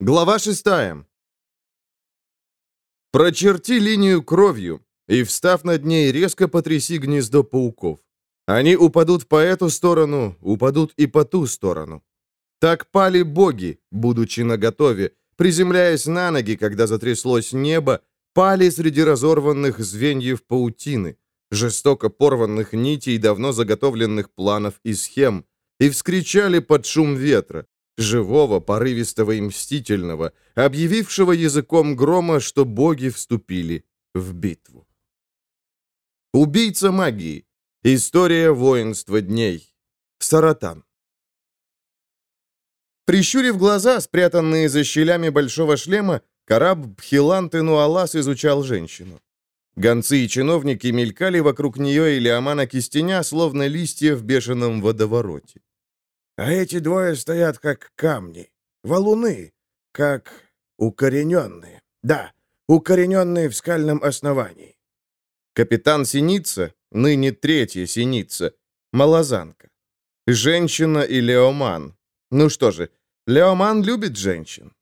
Глава 6. Прочерти линию кровью, и, встав над ней, резко потряси гнездо пауков. Они упадут по эту сторону, упадут и по ту сторону. Так пали боги, будучи наготове, приземляясь на ноги, когда затряслось небо, пали среди разорванных звеньев паутины, жестоко порванных нитей давно заготовленных планов и схем, и вскричали под шум ветра, живого, порывистого и мстительного, объявившего языком грома, что боги вступили в битву. Убийца магии. История воинства дней. Саратан. Прищурив глаза, спрятанные за щелями большого шлема, Караб Бхилант Нуалас изучал женщину. Гонцы и чиновники мелькали вокруг нее или Амана Кистеня, словно листья в бешеном водовороте. А эти двое стоят как камни, валуны, как укорененные. Да, укорененные в скальном основании. Капитан Синица, ныне третья Синица, малозанка. Женщина и Леоман. Ну что же, Леоман любит женщин.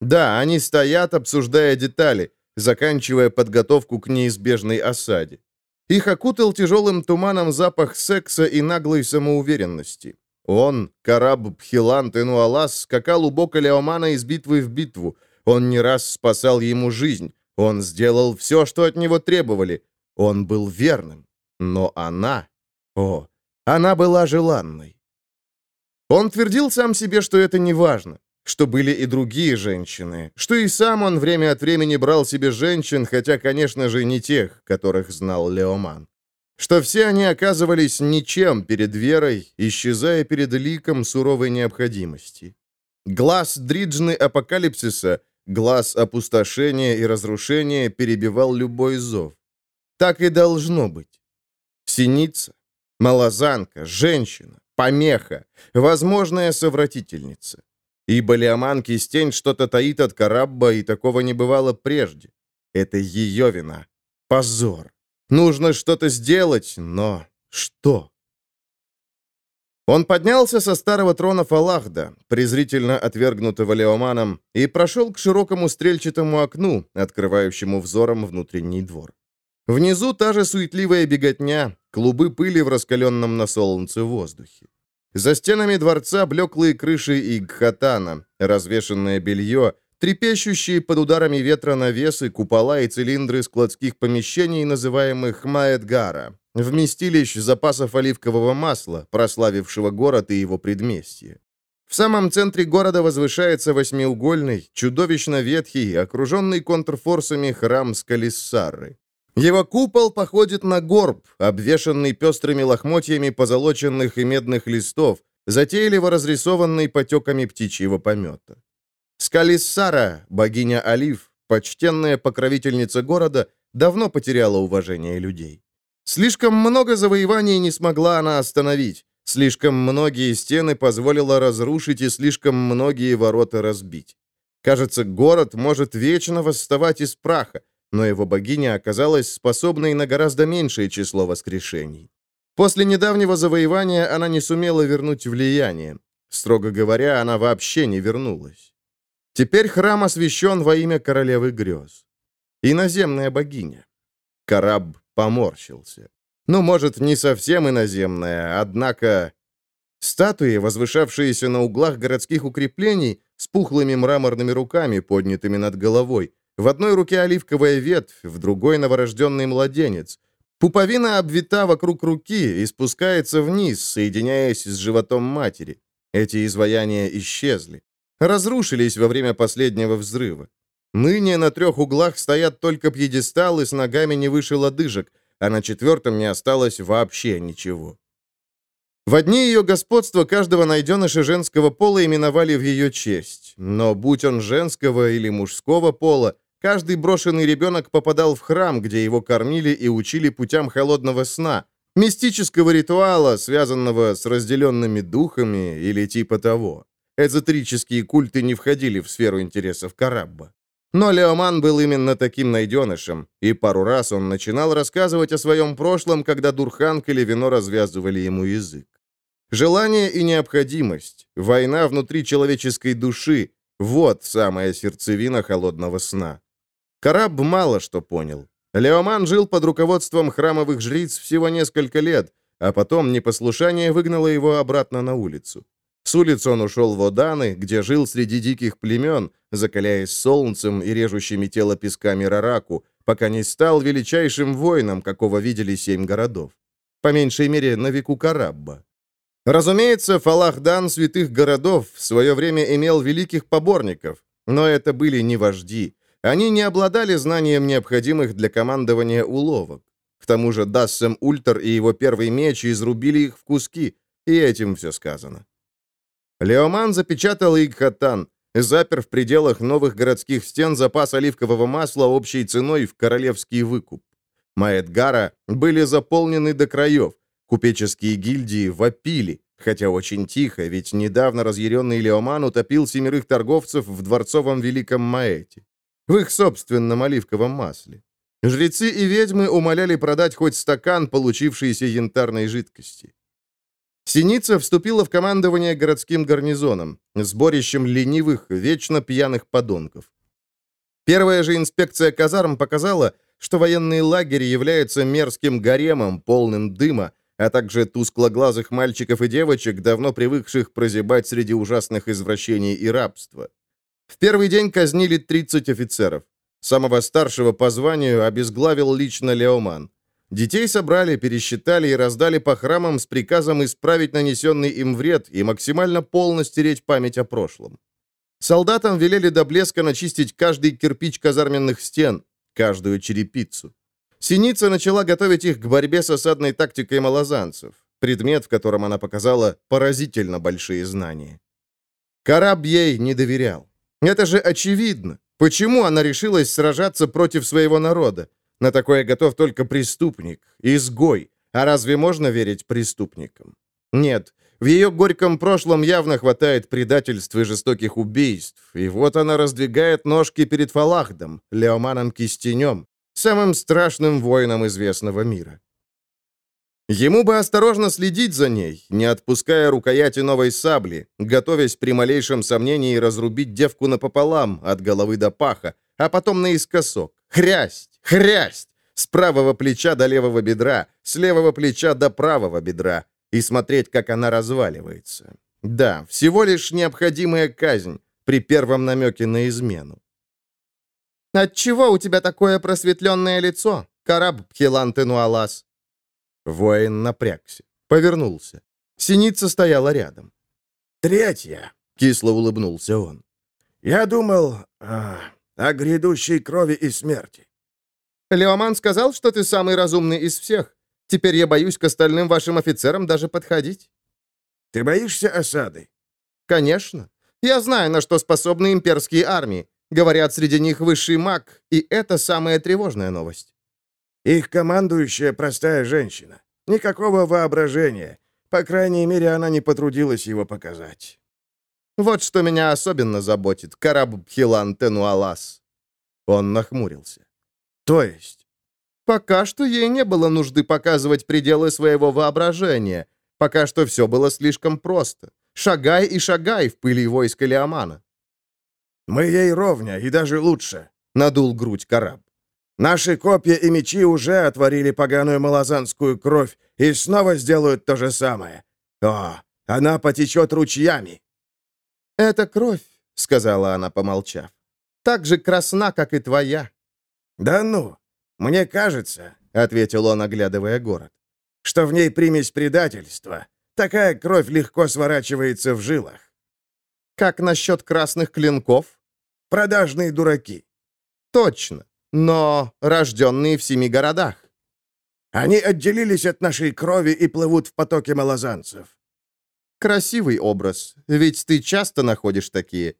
Да, они стоят, обсуждая детали, заканчивая подготовку к неизбежной осаде. Их окутал тяжелым туманом запах секса и наглой самоуверенности. Он, Караб Бхилан Тенуалас, скакал у бока Леомана из битвы в битву. Он не раз спасал ему жизнь. Он сделал все, что от него требовали. Он был верным. Но она... О, она была желанной. Он твердил сам себе, что это не важно, что были и другие женщины, что и сам он время от времени брал себе женщин, хотя, конечно же, не тех, которых знал Леоман что все они оказывались ничем перед верой, исчезая перед ликом суровой необходимости. Глаз дриджны апокалипсиса, глаз опустошения и разрушения перебивал любой зов. Так и должно быть. Синица, малозанка, женщина, помеха, возможная совратительница. Ибо Леоман Кистень что-то таит от Карабба, и такого не бывало прежде. Это ее вина. Позор. Нужно что-то сделать, но что? Он поднялся со старого трона Фалахда, презрительно отвергнутого Леоманом, и прошел к широкому стрельчатому окну, открывающему взором внутренний двор. Внизу та же суетливая беготня, клубы пыли в раскаленном на солнце воздухе. За стенами дворца блеклые крыши Игхатана, развешенное белье, трепещущие под ударами ветра навесы, купола и цилиндры складских помещений, называемых Маэдгара, вместилищ запасов оливкового масла, прославившего город и его предместье. В самом центре города возвышается восьмиугольный, чудовищно ветхий, окруженный контрфорсами храм Скалиссары. Его купол походит на горб, обвешанный пестрыми лохмотьями позолоченных и медных листов, затейливо разрисованный потеками птичьего помета. Скалиссара, богиня Олив, почтенная покровительница города, давно потеряла уважение людей. Слишком много завоеваний не смогла она остановить, слишком многие стены позволила разрушить и слишком многие ворота разбить. Кажется, город может вечно восставать из праха, но его богиня оказалась способной на гораздо меньшее число воскрешений. После недавнего завоевания она не сумела вернуть влияние. Строго говоря, она вообще не вернулась. Теперь храм освящен во имя королевы грез. Иноземная богиня. Караб поморщился. Ну, может, не совсем иноземная, однако... Статуи, возвышавшиеся на углах городских укреплений, с пухлыми мраморными руками, поднятыми над головой. В одной руке оливковая ветвь, в другой новорожденный младенец. Пуповина обвита вокруг руки и спускается вниз, соединяясь с животом матери. Эти изваяния исчезли разрушились во время последнего взрыва. Ныне на трех углах стоят только пьедесталы с ногами не выше лодыжек, а на четвертом не осталось вообще ничего. В дни ее господства каждого найденыша женского пола именовали в ее честь, но будь он женского или мужского пола, каждый брошенный ребенок попадал в храм, где его кормили и учили путям холодного сна, мистического ритуала, связанного с разделенными духами или типа того. Эзотерические культы не входили в сферу интересов Карабба. Но Леоман был именно таким найденышем, и пару раз он начинал рассказывать о своем прошлом, когда Дурханг или вино развязывали ему язык. Желание и необходимость, война внутри человеческой души, Вот самая сердцевина холодного сна. Караб мало что понял. Леоман жил под руководством храмовых жриц всего несколько лет, а потом непослушание выгнало его обратно на улицу. С улицы он ушел в Оданы, где жил среди диких племен, закаляясь солнцем и режущими тело песками Рараку, пока не стал величайшим воином, какого видели семь городов. По меньшей мере, на веку Карабба. Разумеется, Фалахдан святых городов в свое время имел великих поборников, но это были не вожди. Они не обладали знанием необходимых для командования уловок. К тому же Дассем Ультер и его первый меч изрубили их в куски, и этим все сказано. Леоман запечатал Игхатан, запер в пределах новых городских стен запас оливкового масла общей ценой в королевский выкуп. Маэдгара были заполнены до краев, купеческие гильдии вопили, хотя очень тихо, ведь недавно разъяренный Леоман утопил семерых торговцев в дворцовом Великом Маэте, в их собственном оливковом масле. Жрецы и ведьмы умоляли продать хоть стакан получившейся янтарной жидкости. Синица вступила в командование городским гарнизоном, сборищем ленивых, вечно пьяных подонков. Первая же инспекция казарм показала, что военный лагерь является мерзким гаремом, полным дыма, а также тусклоглазых мальчиков и девочек, давно привыкших прозябать среди ужасных извращений и рабства. В первый день казнили 30 офицеров. Самого старшего по званию обезглавил лично Леоман. Детей собрали, пересчитали и раздали по храмам с приказом исправить нанесенный им вред и максимально полно стереть память о прошлом. Солдатам велели до блеска начистить каждый кирпич казарменных стен, каждую черепицу. Синица начала готовить их к борьбе с осадной тактикой малозанцев, предмет, в котором она показала поразительно большие знания. Караб ей не доверял. Это же очевидно. Почему она решилась сражаться против своего народа? На такое готов только преступник, изгой. А разве можно верить преступникам? Нет, в ее горьком прошлом явно хватает предательств и жестоких убийств. И вот она раздвигает ножки перед Фалахдом, Леоманом Кистенем, самым страшным воином известного мира. Ему бы осторожно следить за ней, не отпуская рукояти новой сабли, готовясь при малейшем сомнении разрубить девку напополам, от головы до паха, а потом наискосок. Хрясть! Хрясть! С правого плеча до левого бедра, с левого плеча до правого бедра. И смотреть, как она разваливается. Да, всего лишь необходимая казнь при первом намеке на измену. «Отчего у тебя такое просветленное лицо, Караб Пхилантенуалас?» Воин напрягся, повернулся. Синица стояла рядом. «Третья», — кисло улыбнулся он. «Я думал а, о грядущей крови и смерти». «Леоман сказал, что ты самый разумный из всех. Теперь я боюсь к остальным вашим офицерам даже подходить». «Ты боишься осады?» «Конечно. Я знаю, на что способны имперские армии. Говорят, среди них высший маг, и это самая тревожная новость». Их командующая простая женщина. Никакого воображения. По крайней мере, она не потрудилась его показать. Вот что меня особенно заботит, Караб Хилан Тенуалас. Он нахмурился. То есть? Пока что ей не было нужды показывать пределы своего воображения. Пока что все было слишком просто. Шагай и шагай в пыли войска Леомана. «Мы ей ровня, и даже лучше», — надул грудь Караб. Наши копья и мечи уже отворили поганую малозанскую кровь и снова сделают то же самое. О, она потечет ручьями. «Это кровь», — сказала она, помолчав. «Так же красна, как и твоя». «Да ну, мне кажется», — ответил он, оглядывая город, «что в ней примесь предательства. Такая кровь легко сворачивается в жилах». «Как насчет красных клинков?» «Продажные дураки». «Точно но рожденные в семи городах. Они отделились от нашей крови и плывут в потоке малозанцев. Красивый образ, ведь ты часто находишь такие.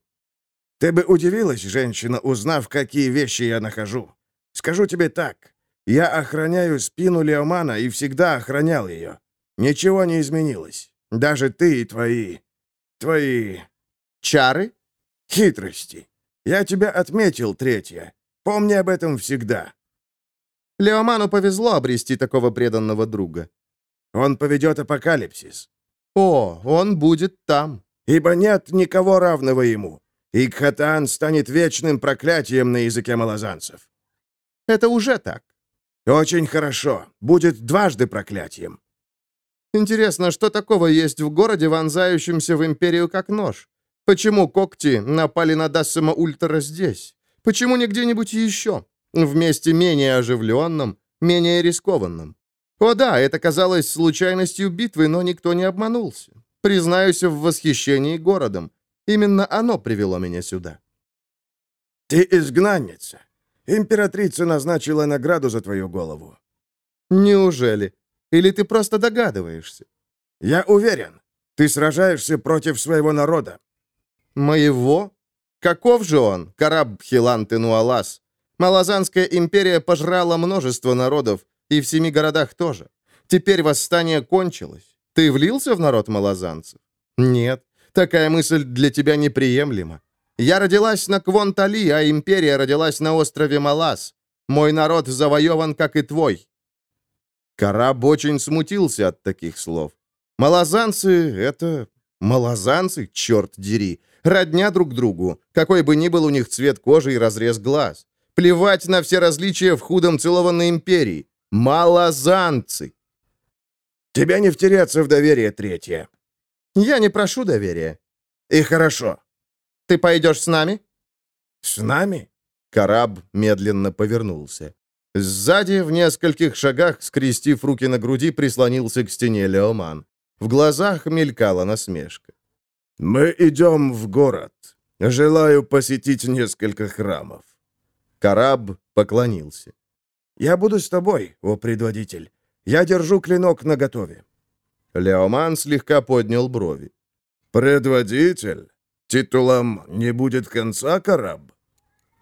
Ты бы удивилась, женщина, узнав, какие вещи я нахожу. Скажу тебе так. Я охраняю спину Леомана и всегда охранял ее. Ничего не изменилось. Даже ты и твои... твои... Чары? Хитрости. Я тебя отметил, третья. Помни об этом всегда». Леоману повезло обрести такого преданного друга. Он поведет апокалипсис. О, он будет там. Ибо нет никого равного ему. Икхатан станет вечным проклятием на языке малозанцев. Это уже так. Очень хорошо. Будет дважды проклятием. Интересно, что такого есть в городе, вонзающемся в империю как нож? Почему когти напали на Дассема Ультра здесь? Почему не где-нибудь еще? В месте менее оживленном, менее рискованном. О да, это казалось случайностью битвы, но никто не обманулся. Признаюсь в восхищении городом. Именно оно привело меня сюда. Ты изгнанница. Императрица назначила награду за твою голову. Неужели? Или ты просто догадываешься? Я уверен. Ты сражаешься против своего народа. Моего? Каков же он, Караб Хилан-Тенуалас? Малазанская империя пожрала множество народов, и в семи городах тоже. Теперь восстание кончилось. Ты влился в народ малазанцев? Нет, такая мысль для тебя неприемлема. Я родилась на Квонтали, а империя родилась на острове Малаз. Мой народ завоеван, как и твой». Караб очень смутился от таких слов. Малазанцы — это... Малазанцы, черт дери, родня друг другу, какой бы ни был у них цвет кожи и разрез глаз. Плевать на все различия в худом целованной империи. Малазанцы. Тебя не втереться в доверие третье. Я не прошу доверия. И хорошо. Ты пойдешь с нами? С нами? Караб медленно повернулся. Сзади, в нескольких шагах, скрестив руки на груди, прислонился к стене Леоман. В глазах мелькала насмешка. «Мы идем в город. Желаю посетить несколько храмов». Караб поклонился. «Я буду с тобой, о предводитель. Я держу клинок наготове». Леоман слегка поднял брови. «Предводитель? Титулом не будет конца, Караб?»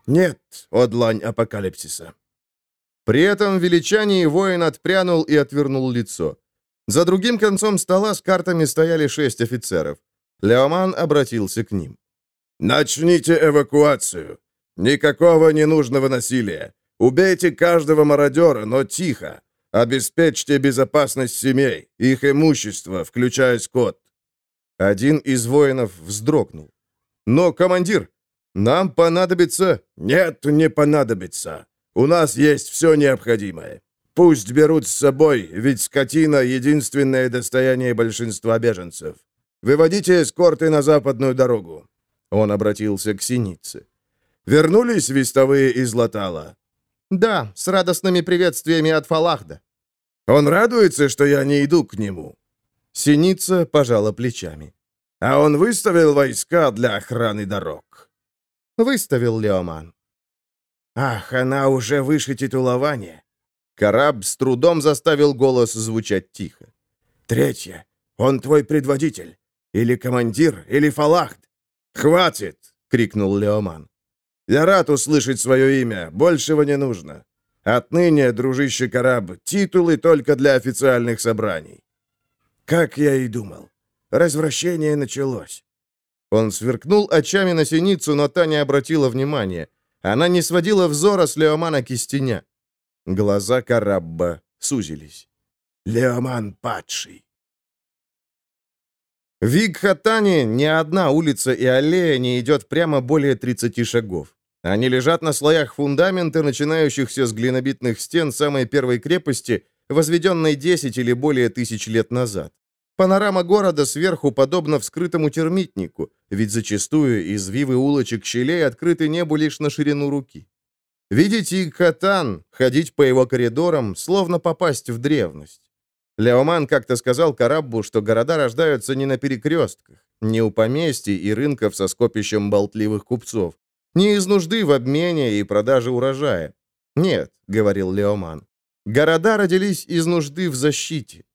«Нет, о апокалипсиса». При этом величании воин отпрянул и отвернул лицо. За другим концом стола с картами стояли шесть офицеров. Леоман обратился к ним. «Начните эвакуацию. Никакого ненужного насилия. Убейте каждого мародера, но тихо. Обеспечьте безопасность семей, их имущество, включая скот». Один из воинов вздрогнул. «Но, командир, нам понадобится...» «Нет, не понадобится. У нас есть все необходимое. Пусть берут с собой, ведь скотина — единственное достояние большинства беженцев. Выводите эскорты на западную дорогу». Он обратился к Синице. «Вернулись вестовые из Латала?» «Да, с радостными приветствиями от Фалахда». «Он радуется, что я не иду к нему?» Синица пожала плечами. «А он выставил войска для охраны дорог?» «Выставил Леоман». «Ах, она уже выше титулования». Караб с трудом заставил голос звучать тихо. «Третье. Он твой предводитель. Или командир, или фалахт. Хватит!» — крикнул Леоман. «Я рад услышать свое имя. Большего не нужно. Отныне, дружище Караб, титулы только для официальных собраний». Как я и думал. Развращение началось. Он сверкнул очами на синицу, но та не обратила внимания. Она не сводила взора с Леомана Кистеня. Глаза Карабба сузились. «Леоман падший». В Игхатане ни одна улица и аллея не идет прямо более 30 шагов. Они лежат на слоях фундамента, начинающихся с глинобитных стен самой первой крепости, возведенной 10 или более тысяч лет назад. Панорама города сверху подобна вскрытому термитнику, ведь зачастую извивы улочек щелей открыты небу лишь на ширину руки. Видеть Игхатан, ходить по его коридорам, словно попасть в древность. Леоман как-то сказал Караббу, что города рождаются не на перекрестках, не у поместий и рынков со скопищем болтливых купцов, не из нужды в обмене и продаже урожая. Нет, говорил Леоман. Города родились из нужды в защите.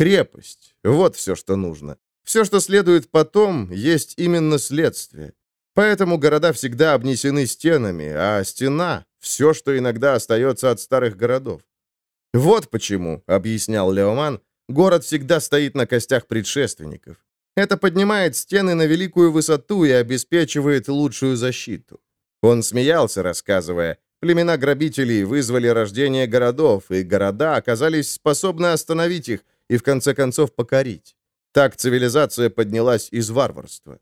Крепость — вот все, что нужно. Все, что следует потом, есть именно следствие. Поэтому города всегда обнесены стенами, а стена — все, что иногда остается от старых городов. Вот почему, объяснял Леоман, город всегда стоит на костях предшественников. Это поднимает стены на великую высоту и обеспечивает лучшую защиту. Он смеялся, рассказывая, племена грабителей вызвали рождение городов, и города оказались способны остановить их и в конце концов покорить. Так цивилизация поднялась из варварства.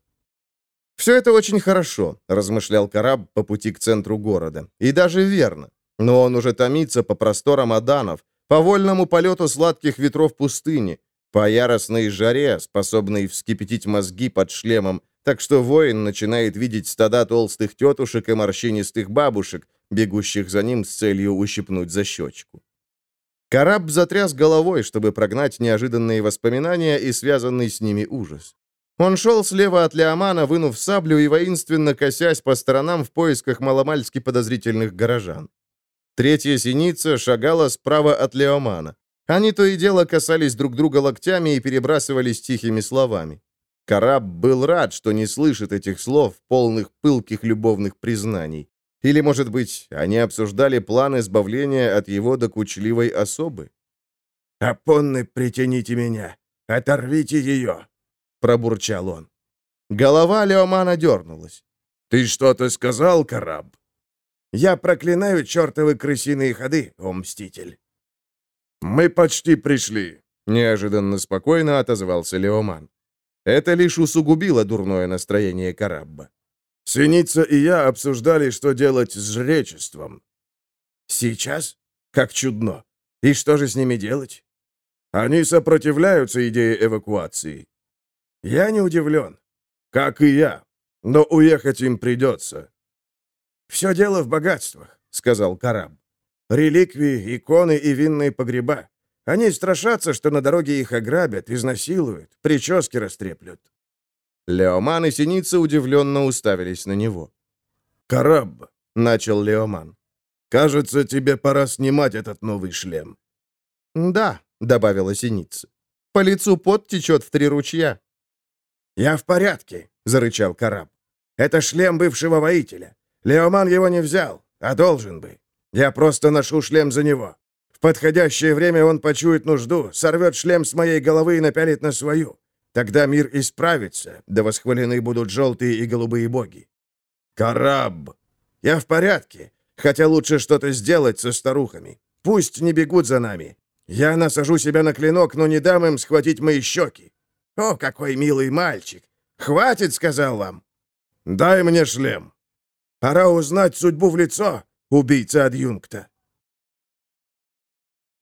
«Все это очень хорошо», — размышлял Караб по пути к центру города. «И даже верно. Но он уже томится по просторам Аданов, по вольному полету сладких ветров пустыни, по яростной жаре, способной вскипятить мозги под шлемом, так что воин начинает видеть стада толстых тетушек и морщинистых бабушек, бегущих за ним с целью ущипнуть за щечку. Караб затряс головой, чтобы прогнать неожиданные воспоминания и связанный с ними ужас. Он шел слева от Леомана, вынув саблю и воинственно косясь по сторонам в поисках маломальски подозрительных горожан. Третья синица шагала справа от Леомана. Они то и дело касались друг друга локтями и перебрасывались тихими словами. Караб был рад, что не слышит этих слов, полных пылких любовных признаний. Или, может быть, они обсуждали план избавления от его докучливой особы? «Апонны, притяните меня! Оторвите ее!» — пробурчал он. Голова Леомана дернулась. «Ты что-то сказал, Караб?» «Я проклинаю чертовы крысиные ходы, о мститель!» «Мы почти пришли», — неожиданно спокойно отозвался Леоман. Это лишь усугубило дурное настроение Карабба. Синица и я обсуждали, что делать с жречеством. Сейчас? Как чудно. И что же с ними делать? Они сопротивляются идее эвакуации. Я не удивлен. Как и я. Но уехать им придется. «Все дело в богатствах», — сказал Караб. «Реликвии, иконы и винные погреба. Они страшатся, что на дороге их ограбят, изнасилуют, прически растреплют. Леоман и Синица удивленно уставились на него. «Караб», — начал Леоман, — «кажется, тебе пора снимать этот новый шлем». «Да», — добавила Синица, — «по лицу пот течет в три ручья». «Я в порядке», — зарычал Караб. «Это шлем бывшего воителя. Леоман его не взял, а должен бы. Я просто ношу шлем за него. В подходящее время он почует нужду, сорвет шлем с моей головы и напялит на свою. Тогда мир исправится, да восхвалены будут желтые и голубые боги. Караб! Я в порядке, хотя лучше что-то сделать со старухами. Пусть не бегут за нами. Я насажу себя на клинок, но не дам им схватить мои щеки. О, какой милый мальчик! Хватит, сказал вам. Дай мне шлем. Пора узнать судьбу в лицо, убийца адъюнкта.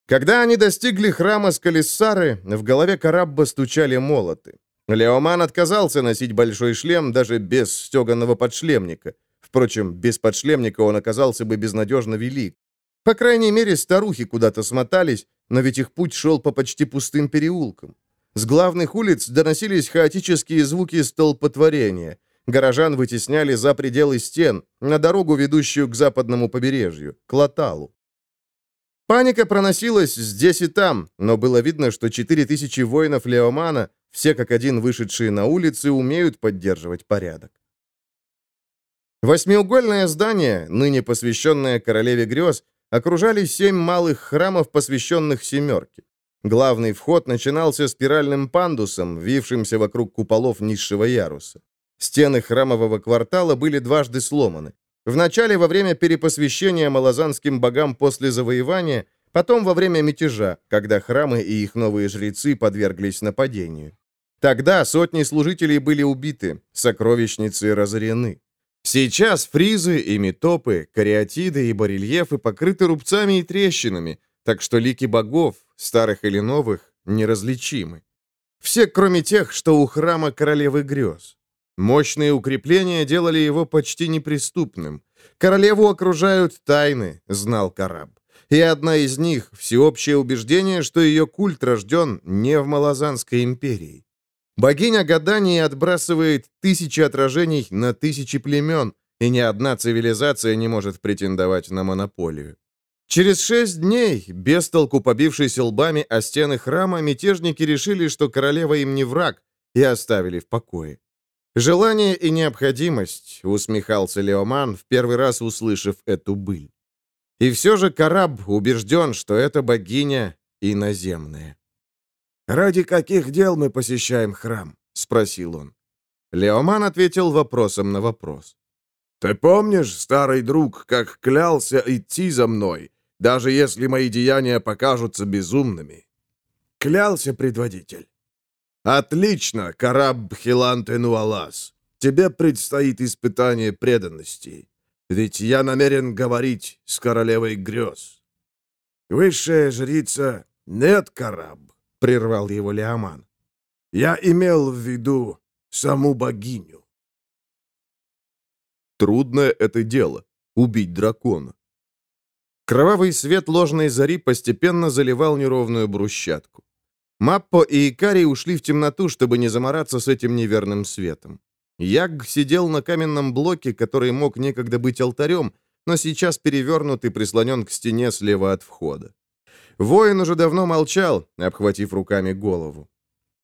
Когда они достигли храма Скалиссары, в голове Карабба стучали молоты. Леоман отказался носить большой шлем даже без стеганого подшлемника. Впрочем, без подшлемника он оказался бы безнадежно велик. По крайней мере, старухи куда-то смотались, но ведь их путь шел по почти пустым переулкам. С главных улиц доносились хаотические звуки столпотворения. Горожан вытесняли за пределы стен, на дорогу, ведущую к западному побережью, к Латалу. Паника проносилась здесь и там, но было видно, что 4000 воинов Леомана, все как один вышедшие на улицы, умеют поддерживать порядок. Восьмиугольное здание, ныне посвященное королеве грез, окружали семь малых храмов, посвященных семерке. Главный вход начинался спиральным пандусом, вившимся вокруг куполов низшего яруса. Стены храмового квартала были дважды сломаны. Вначале во время перепосвящения малозанским богам после завоевания, потом во время мятежа, когда храмы и их новые жрецы подверглись нападению. Тогда сотни служителей были убиты, сокровищницы разорены. Сейчас фризы и метопы, кариатиды и барельефы покрыты рубцами и трещинами, так что лики богов, старых или новых, неразличимы. Все, кроме тех, что у храма королевы грез. Мощные укрепления делали его почти неприступным. Королеву окружают тайны, знал Караб. И одна из них — всеобщее убеждение, что ее культ рожден не в Малазанской империи. Богиня гаданий отбрасывает тысячи отражений на тысячи племен, и ни одна цивилизация не может претендовать на монополию. Через шесть дней, без толку побившись лбами о стены храма, мятежники решили, что королева им не враг, и оставили в покое. «Желание и необходимость», — усмехался Леоман, в первый раз услышав эту быль. И все же Караб убежден, что эта богиня иноземная. «Ради каких дел мы посещаем храм?» — спросил он. Леоман ответил вопросом на вопрос. «Ты помнишь, старый друг, как клялся идти за мной, даже если мои деяния покажутся безумными?» «Клялся, предводитель». «Отлично, Караб Хилантенуалас. тебе предстоит испытание преданности. Ведь я намерен говорить с королевой грез». «Высшая жрица нет, Караб», — прервал его Леоман. «Я имел в виду саму богиню». Трудное это дело — убить дракона. Кровавый свет ложной зари постепенно заливал неровную брусчатку. Маппо и Икари ушли в темноту, чтобы не замораться с этим неверным светом. Яг сидел на каменном блоке, который мог некогда быть алтарем, но сейчас перевернут и прислонен к стене слева от входа. Воин уже давно молчал, обхватив руками голову.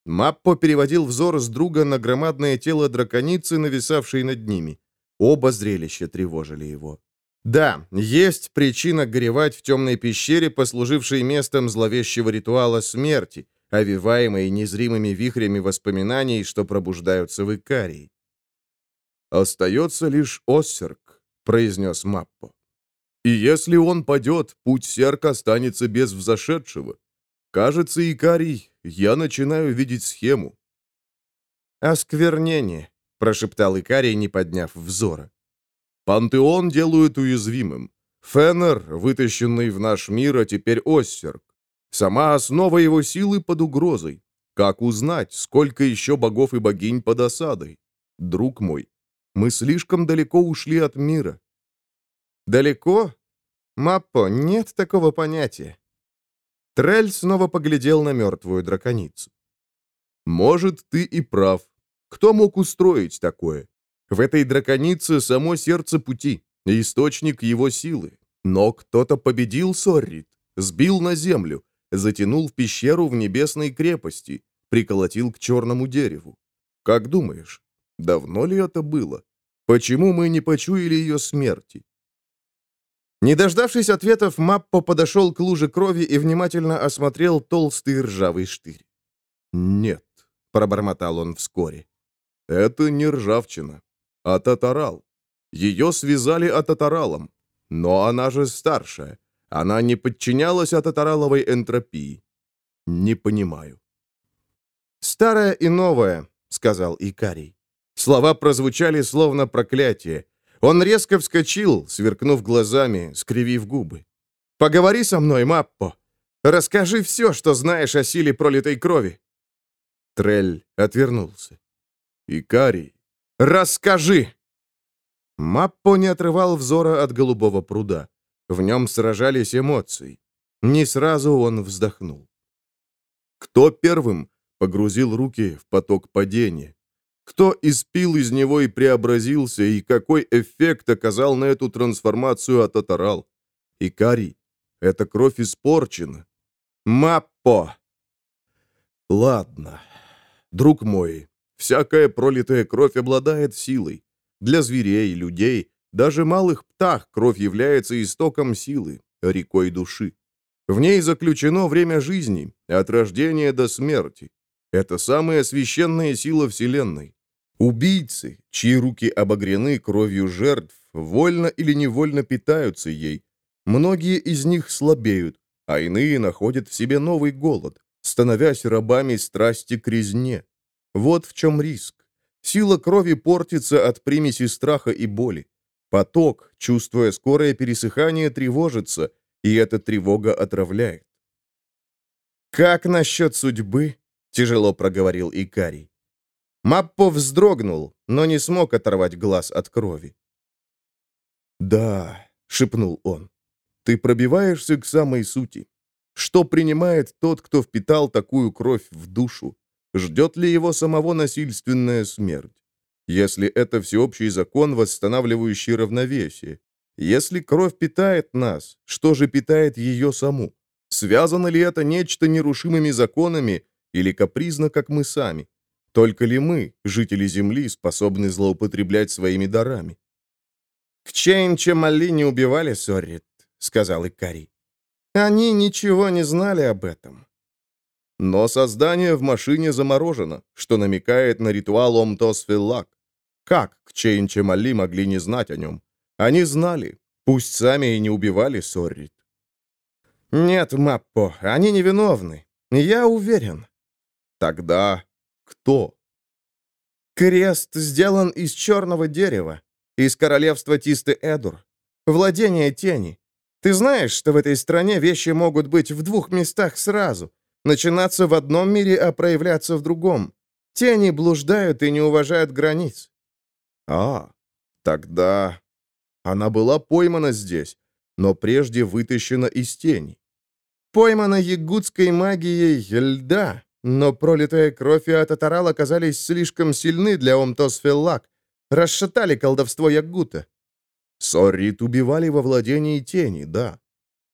Маппо переводил взор с друга на громадное тело драконицы, нависавшей над ними. Оба зрелища тревожили его. Да, есть причина горевать в темной пещере, послужившей местом зловещего ритуала смерти, овиваемой незримыми вихрями воспоминаний, что пробуждаются в Икарии. «Остается лишь Оссерк», — произнес Маппо. «И если он падет, путь Серк останется без взошедшего. Кажется, Икарий, я начинаю видеть схему». «Осквернение», — прошептал Икарий, не подняв взора. Пантеон делают уязвимым. Феннер, вытащенный в наш мир, а теперь Оссерк. Сама основа его силы под угрозой. Как узнать, сколько еще богов и богинь под осадой? Друг мой, мы слишком далеко ушли от мира. Далеко? Маппо, нет такого понятия. Трель снова поглядел на мертвую драконицу. Может, ты и прав. Кто мог устроить такое? В этой драконице само сердце пути, источник его силы. Но кто-то победил Соррит, сбил на землю, затянул в пещеру в небесной крепости, приколотил к черному дереву. Как думаешь, давно ли это было? Почему мы не почуяли ее смерти? Не дождавшись ответов, Маппо подошел к луже крови и внимательно осмотрел толстый ржавый штырь. «Нет», — пробормотал он вскоре, — «это не ржавчина а Татарал. Ее связали Ататаралом. Но она же старшая. Она не подчинялась Ататараловой энтропии. Не понимаю. «Старая и новая», — сказал Икарий. Слова прозвучали словно проклятие. Он резко вскочил, сверкнув глазами, скривив губы. «Поговори со мной, Маппо. Расскажи все, что знаешь о силе пролитой крови». Трель отвернулся. «Икарий, Расскажи!» Маппо не отрывал взора от голубого пруда. В нем сражались эмоции. Не сразу он вздохнул. Кто первым погрузил руки в поток падения? Кто испил из него и преобразился, и какой эффект оказал на эту трансформацию Ататарал? Икарий, эта кровь испорчена. Маппо! Ладно, друг мой, Всякая пролитая кровь обладает силой. Для зверей, людей, даже малых птах кровь является истоком силы, рекой души. В ней заключено время жизни, от рождения до смерти. Это самая священная сила Вселенной. Убийцы, чьи руки обогрены кровью жертв, вольно или невольно питаются ей. Многие из них слабеют, а иные находят в себе новый голод, становясь рабами страсти к резне. Вот в чем риск. Сила крови портится от примеси страха и боли. Поток, чувствуя скорое пересыхание, тревожится, и эта тревога отравляет. «Как насчет судьбы?» — тяжело проговорил Икарий. Маппо вздрогнул, но не смог оторвать глаз от крови. «Да», — шепнул он, — «ты пробиваешься к самой сути. Что принимает тот, кто впитал такую кровь в душу? Ждет ли его самого насильственная смерть? Если это всеобщий закон, восстанавливающий равновесие? Если кровь питает нас, что же питает ее саму? Связано ли это нечто нерушимыми законами или капризно, как мы сами? Только ли мы, жители Земли, способны злоупотреблять своими дарами? «К Чейнче Малли не убивали Соррит», — сказал Икари. «Они ничего не знали об этом. Но создание в машине заморожено, что намекает на ритуал Омтосфиллак. Как к Чейнче Мали могли не знать о нем? Они знали, пусть сами и не убивали Соррит. «Нет, Маппо, они невиновны. Я уверен». «Тогда кто?» Крест сделан из черного дерева, из королевства Тисты-Эдур. Владение тени. Ты знаешь, что в этой стране вещи могут быть в двух местах сразу. Начинаться в одном мире, а проявляться в другом. Тени блуждают и не уважают границ. А, тогда она была поймана здесь, но прежде вытащена из тени. Поймана ягудской магией льда, но пролитая кровь и Ататарал оказались слишком сильны для Омтосфеллак, расшатали колдовство Ягута. Соррит убивали во владении тени, да.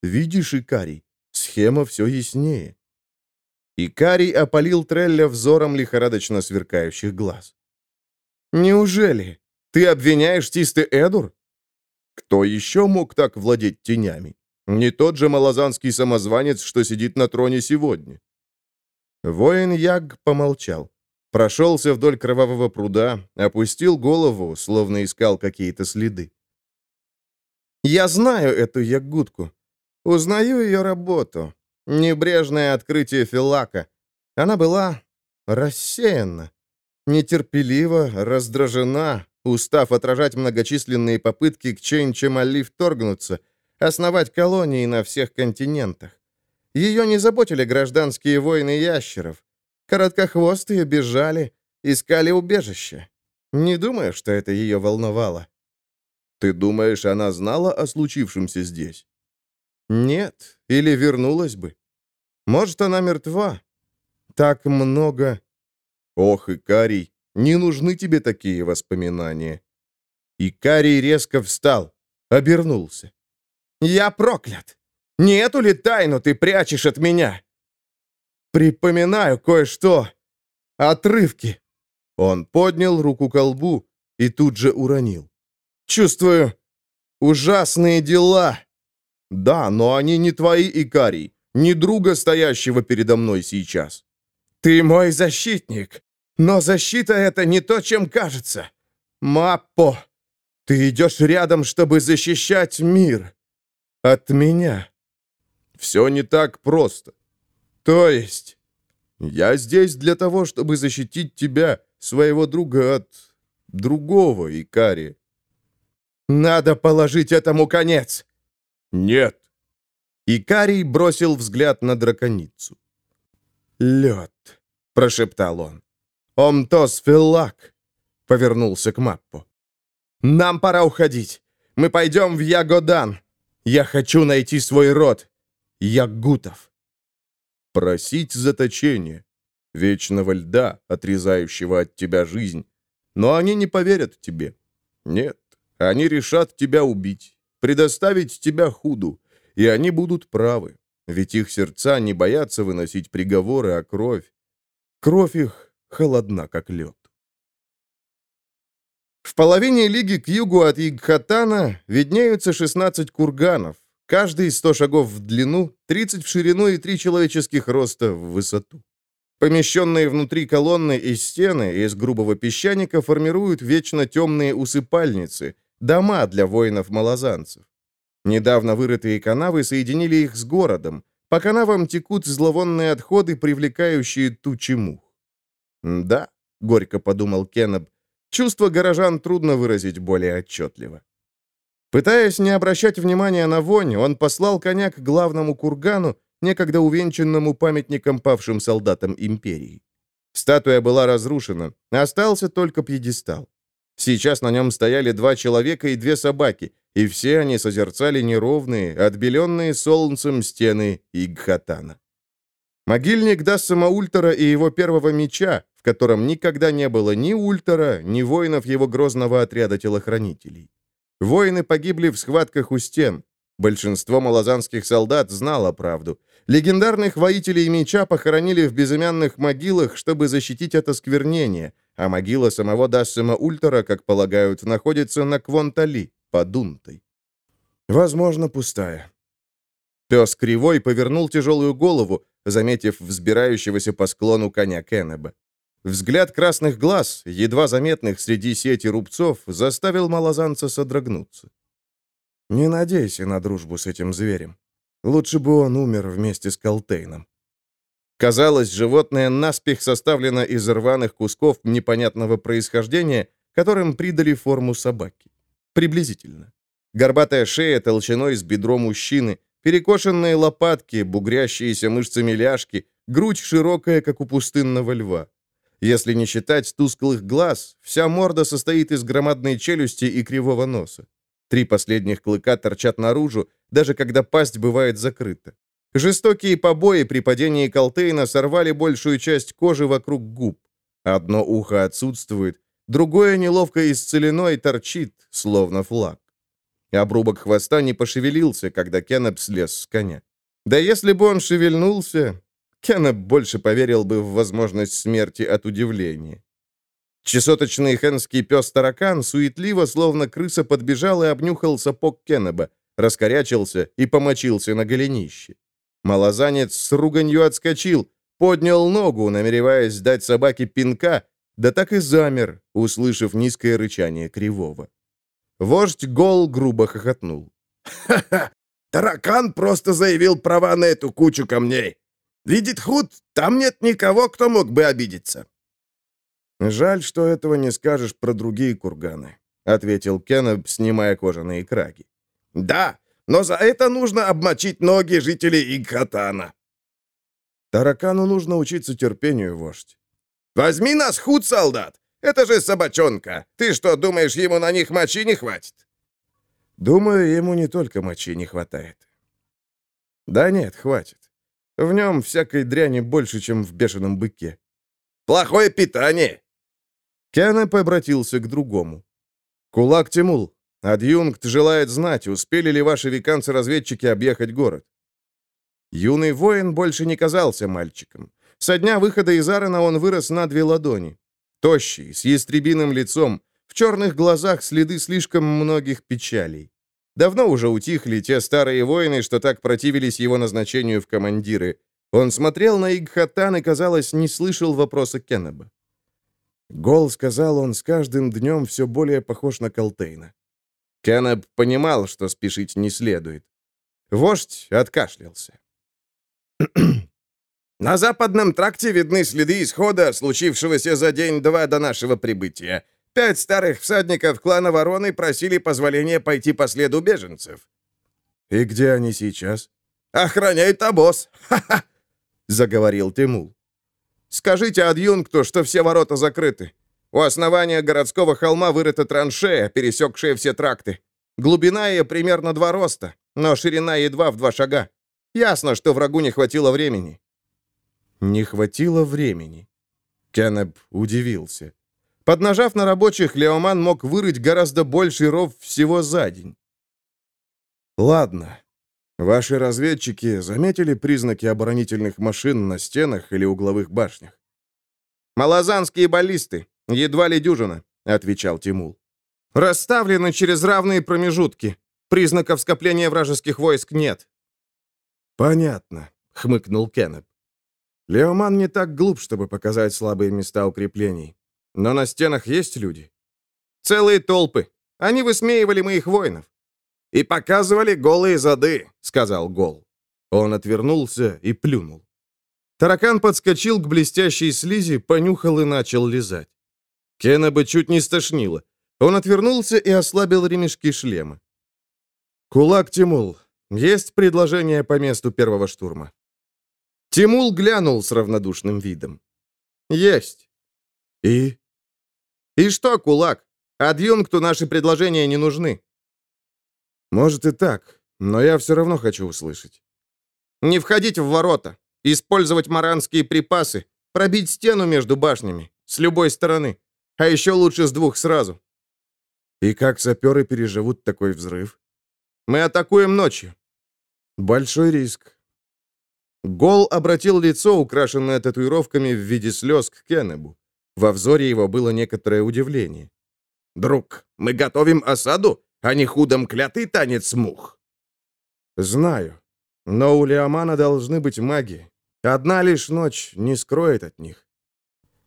Видишь, Икарий, схема все яснее. Икарий опалил Трелля взором лихорадочно сверкающих глаз. «Неужели? Ты обвиняешь Тисты Эдур?» Кто еще мог так владеть тенями? Не тот же малозанский самозванец, что сидит на троне сегодня. Воин Яг помолчал. Прошелся вдоль кровавого пруда, опустил голову, словно искал какие-то следы. «Я знаю эту ягудку. Узнаю ее работу. Небрежное открытие Филака. Она была рассеяна, нетерпелива, раздражена, устав отражать многочисленные попытки к Чейн-Чемали вторгнуться, основать колонии на всех континентах. Ее не заботили гражданские войны ящеров. Короткохвостые бежали, искали убежище. Не думаю, что это ее волновало. Ты думаешь, она знала о случившемся здесь? Нет, или вернулась бы. Может, она мертва. Так много... Ох, Икарий, не нужны тебе такие воспоминания. Икарий резко встал, обернулся. «Я проклят! Не эту ли тайну ты прячешь от меня?» «Припоминаю кое-что. Отрывки». Он поднял руку к лбу и тут же уронил. «Чувствую ужасные дела». «Да, но они не твои, Икарий, не друга, стоящего передо мной сейчас». «Ты мой защитник, но защита — это не то, чем кажется. Маппо, ты идешь рядом, чтобы защищать мир. От меня». Все не так просто. То есть? Я здесь для того, чтобы защитить тебя, своего друга, от другого Икари. Надо положить этому конец. Нет. Икарий бросил взгляд на драконицу. «Лед», — прошептал он. «Омтос Филлак», — повернулся к Маппу. «Нам пора уходить. Мы пойдем в Ягодан. Я хочу найти свой род. Ягутов. Просить заточения, вечного льда, отрезающего от тебя жизнь. Но они не поверят тебе. Нет, они решат тебя убить, предоставить тебя худу, и они будут правы, ведь их сердца не боятся выносить приговоры, а кровь. Кровь их холодна, как лед. В половине лиги к югу от Игхатана виднеются 16 курганов, Каждый 100 шагов в длину, 30 в ширину и 3 человеческих роста в высоту. Помещенные внутри колонны и стены из грубого песчаника формируют вечно темные усыпальницы, дома для воинов-малозанцев. Недавно вырытые канавы соединили их с городом. По канавам текут зловонные отходы, привлекающие тучи мух. «Да», — горько подумал Кеннеб, — «чувство горожан трудно выразить более отчетливо». Пытаясь не обращать внимания на вонь, он послал коня к главному кургану, некогда увенчанному памятником павшим солдатам империи. Статуя была разрушена, остался только пьедестал. Сейчас на нем стояли два человека и две собаки, и все они созерцали неровные, отбеленные солнцем стены Игхатана. Могильник Дассама Ультера и его первого меча, в котором никогда не было ни Ультера, ни воинов его грозного отряда телохранителей. Воины погибли в схватках у стен. Большинство малозанских солдат знало правду. Легендарных воителей меча похоронили в безымянных могилах, чтобы защитить от осквернения, а могила самого Дассема Ультера, как полагают, находится на Квонтали, под Унтой. Возможно, пустая. Пес Кривой повернул тяжелую голову, заметив взбирающегося по склону коня Кеннеба. Взгляд красных глаз, едва заметных среди сети рубцов, заставил малозанца содрогнуться. «Не надейся на дружбу с этим зверем. Лучше бы он умер вместе с Колтейном». Казалось, животное наспех составлено из рваных кусков непонятного происхождения, которым придали форму собаки. Приблизительно. Горбатая шея толщиной с бедро мужчины, перекошенные лопатки, бугрящиеся мышцами ляжки, грудь широкая, как у пустынного льва. Если не считать тусклых глаз, вся морда состоит из громадной челюсти и кривого носа. Три последних клыка торчат наружу, даже когда пасть бывает закрыта. Жестокие побои при падении Колтейна сорвали большую часть кожи вокруг губ. Одно ухо отсутствует, другое неловко исцелено и торчит, словно флаг. Обрубок хвоста не пошевелился, когда Кеннеп слез с коня. Да если бы он шевельнулся, Кеннеп больше поверил бы в возможность смерти от удивления. Чесоточный хенский пес-таракан суетливо, словно крыса, подбежал и обнюхал сапог Кеннеба, раскорячился и помочился на голенище. Малозанец с руганью отскочил, поднял ногу, намереваясь дать собаке пинка, да так и замер, услышав низкое рычание Кривого. Вождь Гол грубо хохотнул. «Ха-ха! Таракан просто заявил права на эту кучу камней. Видит худ, там нет никого, кто мог бы обидеться». «Жаль, что этого не скажешь про другие курганы», — ответил Кеннеб, снимая кожаные краги. «Да, но за это нужно обмочить ноги жителей Игхатана». «Таракану нужно учиться терпению, вождь». «Возьми нас, худ, солдат! Это же собачонка! Ты что, думаешь, ему на них мочи не хватит?» «Думаю, ему не только мочи не хватает». «Да нет, хватит. В нем всякой дряни больше, чем в бешеном быке». «Плохое питание!» Кеннеп обратился к другому. «Кулак Тимул, адъюнкт желает знать, успели ли ваши веканцы-разведчики объехать город?» Юный воин больше не казался мальчиком. Со дня выхода из Арена он вырос на две ладони. Тощий, с ястребиным лицом, в черных глазах следы слишком многих печалей. Давно уже утихли те старые воины, что так противились его назначению в командиры. Он смотрел на Игхатан и, казалось, не слышал вопроса Кеннеба. Гол, сказал он, с каждым днем все более похож на Колтейна. Кеннеб понимал, что спешить не следует. Вождь откашлялся. На западном тракте видны следы исхода, случившегося за день-два до нашего прибытия. Пять старых всадников клана Вороны просили позволения пойти по следу беженцев. «И где они сейчас?» «Охраняют обоз! Ха-ха!» — заговорил Тимул. «Скажите адъюнкту, что все ворота закрыты. У основания городского холма вырыта траншея, пересекшая все тракты. Глубина ее примерно два роста, но ширина едва в два шага. Ясно, что врагу не хватило времени. Не хватило времени. Кеннеб удивился. Поднажав на рабочих, Леоман мог вырыть гораздо больший ров всего за день. «Ладно. Ваши разведчики заметили признаки оборонительных машин на стенах или угловых башнях?» «Малозанские баллисты. Едва ли дюжина», — отвечал Тимул. «Расставлены через равные промежутки. Признаков скопления вражеских войск нет». «Понятно», — хмыкнул Кеннеп. Леоман не так глуп, чтобы показать слабые места укреплений. Но на стенах есть люди. Целые толпы. Они высмеивали моих воинов. И показывали голые зады, сказал Гол. Он отвернулся и плюнул. Таракан подскочил к блестящей слизи, понюхал и начал лизать. Кена бы чуть не стошнило. Он отвернулся и ослабил ремешки шлема. «Кулак Тимул, есть предложение по месту первого штурма?» Тимул глянул с равнодушным видом. «Есть». «И?» «И что, кулак? Адъюнкту наши предложения не нужны». «Может и так, но я все равно хочу услышать». «Не входить в ворота, использовать маранские припасы, пробить стену между башнями, с любой стороны, а еще лучше с двух сразу». «И как саперы переживут такой взрыв?» «Мы атакуем ночью». «Большой риск. Гол обратил лицо, украшенное татуировками в виде слез, к Кеннебу. Во взоре его было некоторое удивление. «Друг, мы готовим осаду, а не худом клятый танец мух». «Знаю. Но у Леомана должны быть маги. Одна лишь ночь не скроет от них».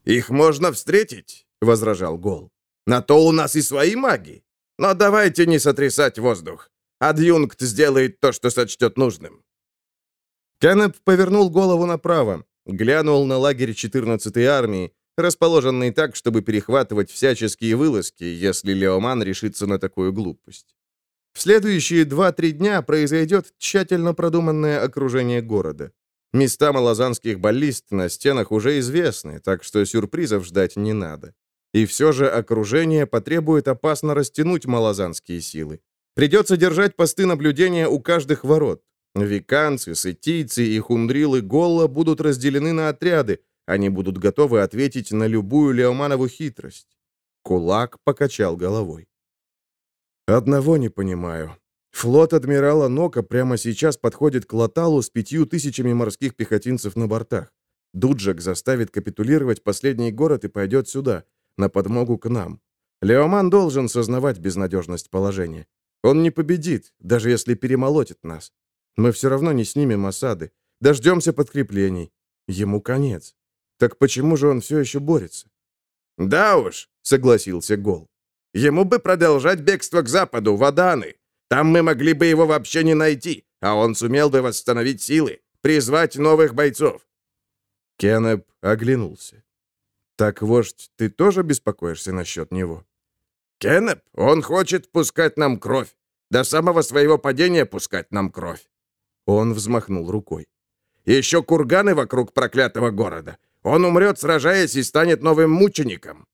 «Их можно встретить», — возражал Гол. «На то у нас и свои маги. Но давайте не сотрясать воздух. Адъюнкт сделает то, что сочтет нужным». Кеннеп повернул голову направо. глянул на лагерь 14-й армии, расположенный так, чтобы перехватывать всяческие вылазки, если Леоман решится на такую глупость. В следующие 2-3 дня произойдет тщательно продуманное окружение города. Места малозанских баллист на стенах уже известны, так что сюрпризов ждать не надо. И все же окружение потребует опасно растянуть малозанские силы. Придется держать посты наблюдения у каждых ворот. Виканцы, сетийцы и хундрилы Голла будут разделены на отряды, они будут готовы ответить на любую Леоманову хитрость. Кулак покачал головой. Одного не понимаю. Флот адмирала Нока прямо сейчас подходит к Латалу с пятью тысячами морских пехотинцев на бортах. Дуджак заставит капитулировать последний город и пойдет сюда, на подмогу к нам. Леоман должен сознавать безнадежность положения. Он не победит, даже если перемолотит нас. Мы все равно не снимем осады. Дождемся подкреплений. Ему конец. Так почему же он все еще борется? «Да уж», — согласился Гол. Ему бы продолжать бегство к западу, в Аданы. Там мы могли бы его вообще не найти, а он сумел бы восстановить силы, призвать новых бойцов». Кеннеп оглянулся. «Так, вождь, ты тоже беспокоишься насчет него?» «Кеннеп, он хочет пускать нам кровь. До самого своего падения пускать нам кровь». Он взмахнул рукой. «Еще курганы вокруг проклятого города. Он умрет, сражаясь, и станет новым мучеником.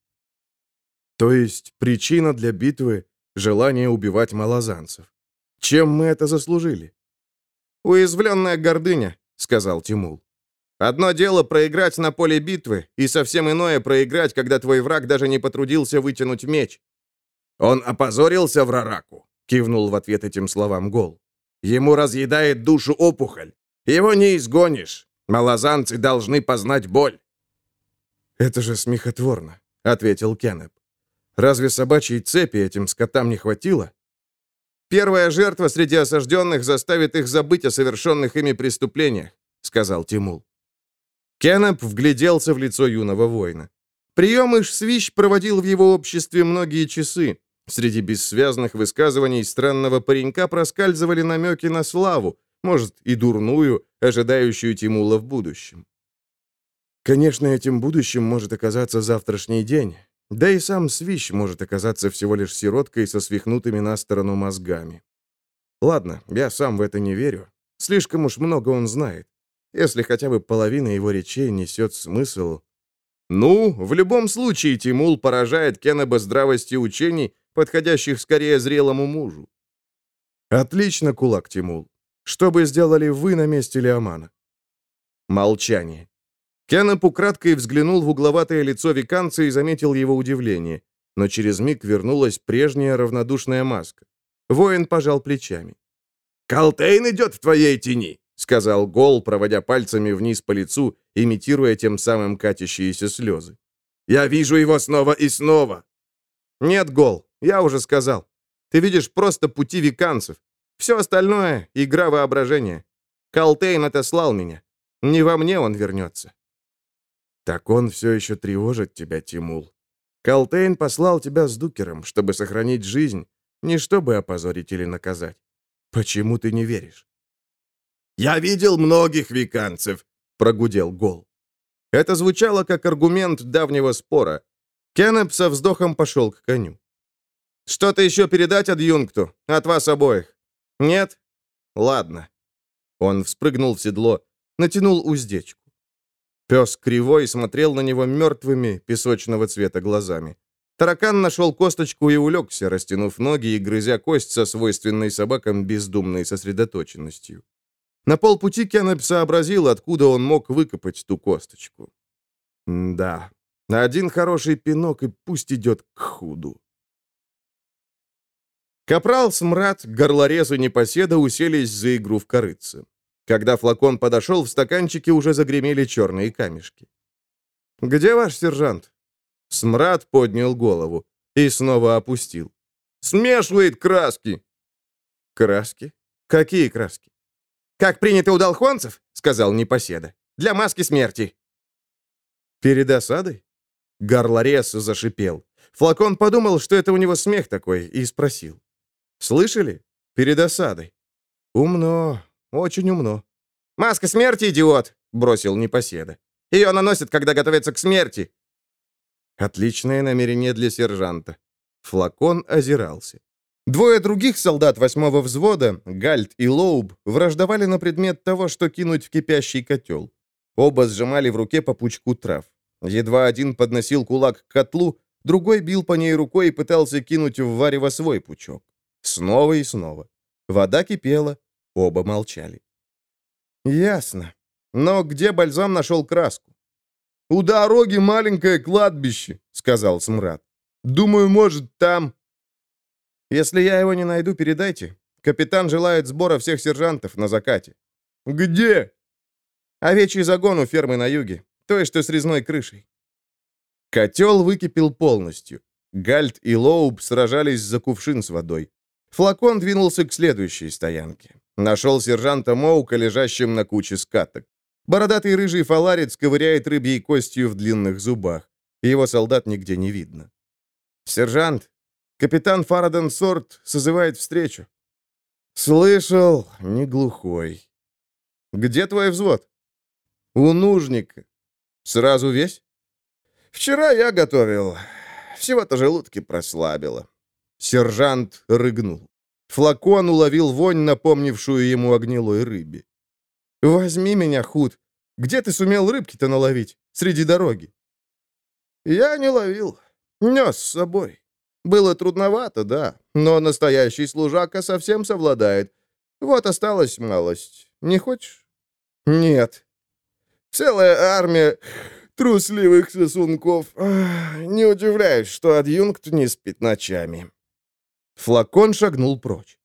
То есть причина для битвы — желание убивать малозанцев. Чем мы это заслужили? «Уязвленная гордыня», — сказал Тимул. «Одно дело проиграть на поле битвы, и совсем иное проиграть, когда твой враг даже не потрудился вытянуть меч». «Он опозорился в Рараку», — кивнул в ответ этим словам Гол. «Ему разъедает душу опухоль. Его не изгонишь. Малозанцы должны познать боль». «Это же смехотворно», — ответил Кеннеп. Разве собачьей цепи этим скотам не хватило? «Первая жертва среди осажденных заставит их забыть о совершенных ими преступлениях», — сказал Тимул. Кеннеп вгляделся в лицо юного воина. Приемыш Свищ проводил в его обществе многие часы. Среди бессвязных высказываний странного паренька проскальзывали намеки на славу, может, и дурную, ожидающую Тимула в будущем. Конечно, этим будущим может оказаться завтрашний день, да и сам Свищ может оказаться всего лишь сироткой со свихнутыми на сторону мозгами. Ладно, я сам в это не верю. Слишком уж много он знает. Если хотя бы половина его речей несет смысл... Ну, в любом случае Тимул поражает Кеннеба здравости учений, подходящих скорее зрелому мужу. Отлично, кулак Тимул. Что бы сделали вы на месте Леомана? Молчание. Кеннеп украдкой взглянул в угловатое лицо Виканца и заметил его удивление. Но через миг вернулась прежняя равнодушная маска. Воин пожал плечами. «Калтейн идет в твоей тени», — сказал Гол, проводя пальцами вниз по лицу, имитируя тем самым катящиеся слезы. «Я вижу его снова и снова». «Нет, Гол, я уже сказал. Ты видишь просто пути виканцев. Все остальное — игра воображения. Калтейн отослал меня. Не во мне он вернется». Так он все еще тревожит тебя, Тимул. Калтейн послал тебя с Дукером, чтобы сохранить жизнь, не чтобы опозорить или наказать. Почему ты не веришь? «Я видел многих виканцев», — прогудел Гол. Это звучало как аргумент давнего спора. Кеннеп со вздохом пошел к коню. «Что-то еще передать адъюнкту? От вас обоих? Нет? Ладно». Он вспрыгнул в седло, натянул уздечку. Пес кривой смотрел на него мертвыми, песочного цвета глазами. Таракан нашел косточку и улегся, растянув ноги и грызя кость со свойственной собакам бездумной сосредоточенностью. На полпути Кеннеп сообразил, откуда он мог выкопать ту косточку. Да, один хороший пинок и пусть идет к худу. Капрал, Смрад, горлорез и непоседа уселись за игру в корыце. Когда флакон подошел, в стаканчике уже загремели черные камешки. «Где ваш сержант?» Смрад поднял голову и снова опустил. «Смешивает краски!» «Краски? Какие краски?» «Как принято у долхонцев?» — сказал непоседа. «Для маски смерти». «Перед осадой?» Горлорез зашипел. Флакон подумал, что это у него смех такой, и спросил. «Слышали? Перед осадой». «Умно, очень умно. «Маска смерти, идиот!» — бросил непоседа. «Ее наносят, когда готовятся к смерти». Отличное намерение для сержанта. Флакон озирался. Двое других солдат восьмого взвода, Гальт и Лоуб, враждовали на предмет того, что кинуть в кипящий котел. Оба сжимали в руке по пучку трав. Едва один подносил кулак к котлу, другой бил по ней рукой и пытался кинуть в варево свой пучок. Снова и снова. Вода кипела, оба молчали. «Ясно. Но где Бальзам нашел краску?» «У дороги маленькое кладбище», — сказал Смрад. «Думаю, может, там...» Если я его не найду, передайте. Капитан желает сбора всех сержантов на закате». «Где?» «Овечий загон у фермы на юге, той, что с резной крышей». Котел выкипел полностью. Гальт и Лоуб сражались за кувшин с водой. Флакон двинулся к следующей стоянке. Нашел сержанта Моука, лежащим на куче скаток. Бородатый рыжий фаларец ковыряет рыбьей костью в длинных зубах. Его солдат нигде не видно. «Сержант, Капитан Фараден Сорт созывает встречу. Слышал, не глухой. Где твой взвод? У нужника. Сразу весь? Вчера я готовил. Всего-то желудки прослабило. Сержант рыгнул. Флакон уловил вонь, напомнившую ему о гнилой рыбе. «Возьми меня, Худ. Где ты сумел рыбки-то наловить? Среди дороги?» «Я не ловил. Нес с собой. Было трудновато, да, но настоящий служака совсем совладает. Вот осталась малость. Не хочешь? Нет. Целая армия трусливых сосунков. Не удивляюсь, что адъюнкт не спит ночами. Флакон шагнул прочь.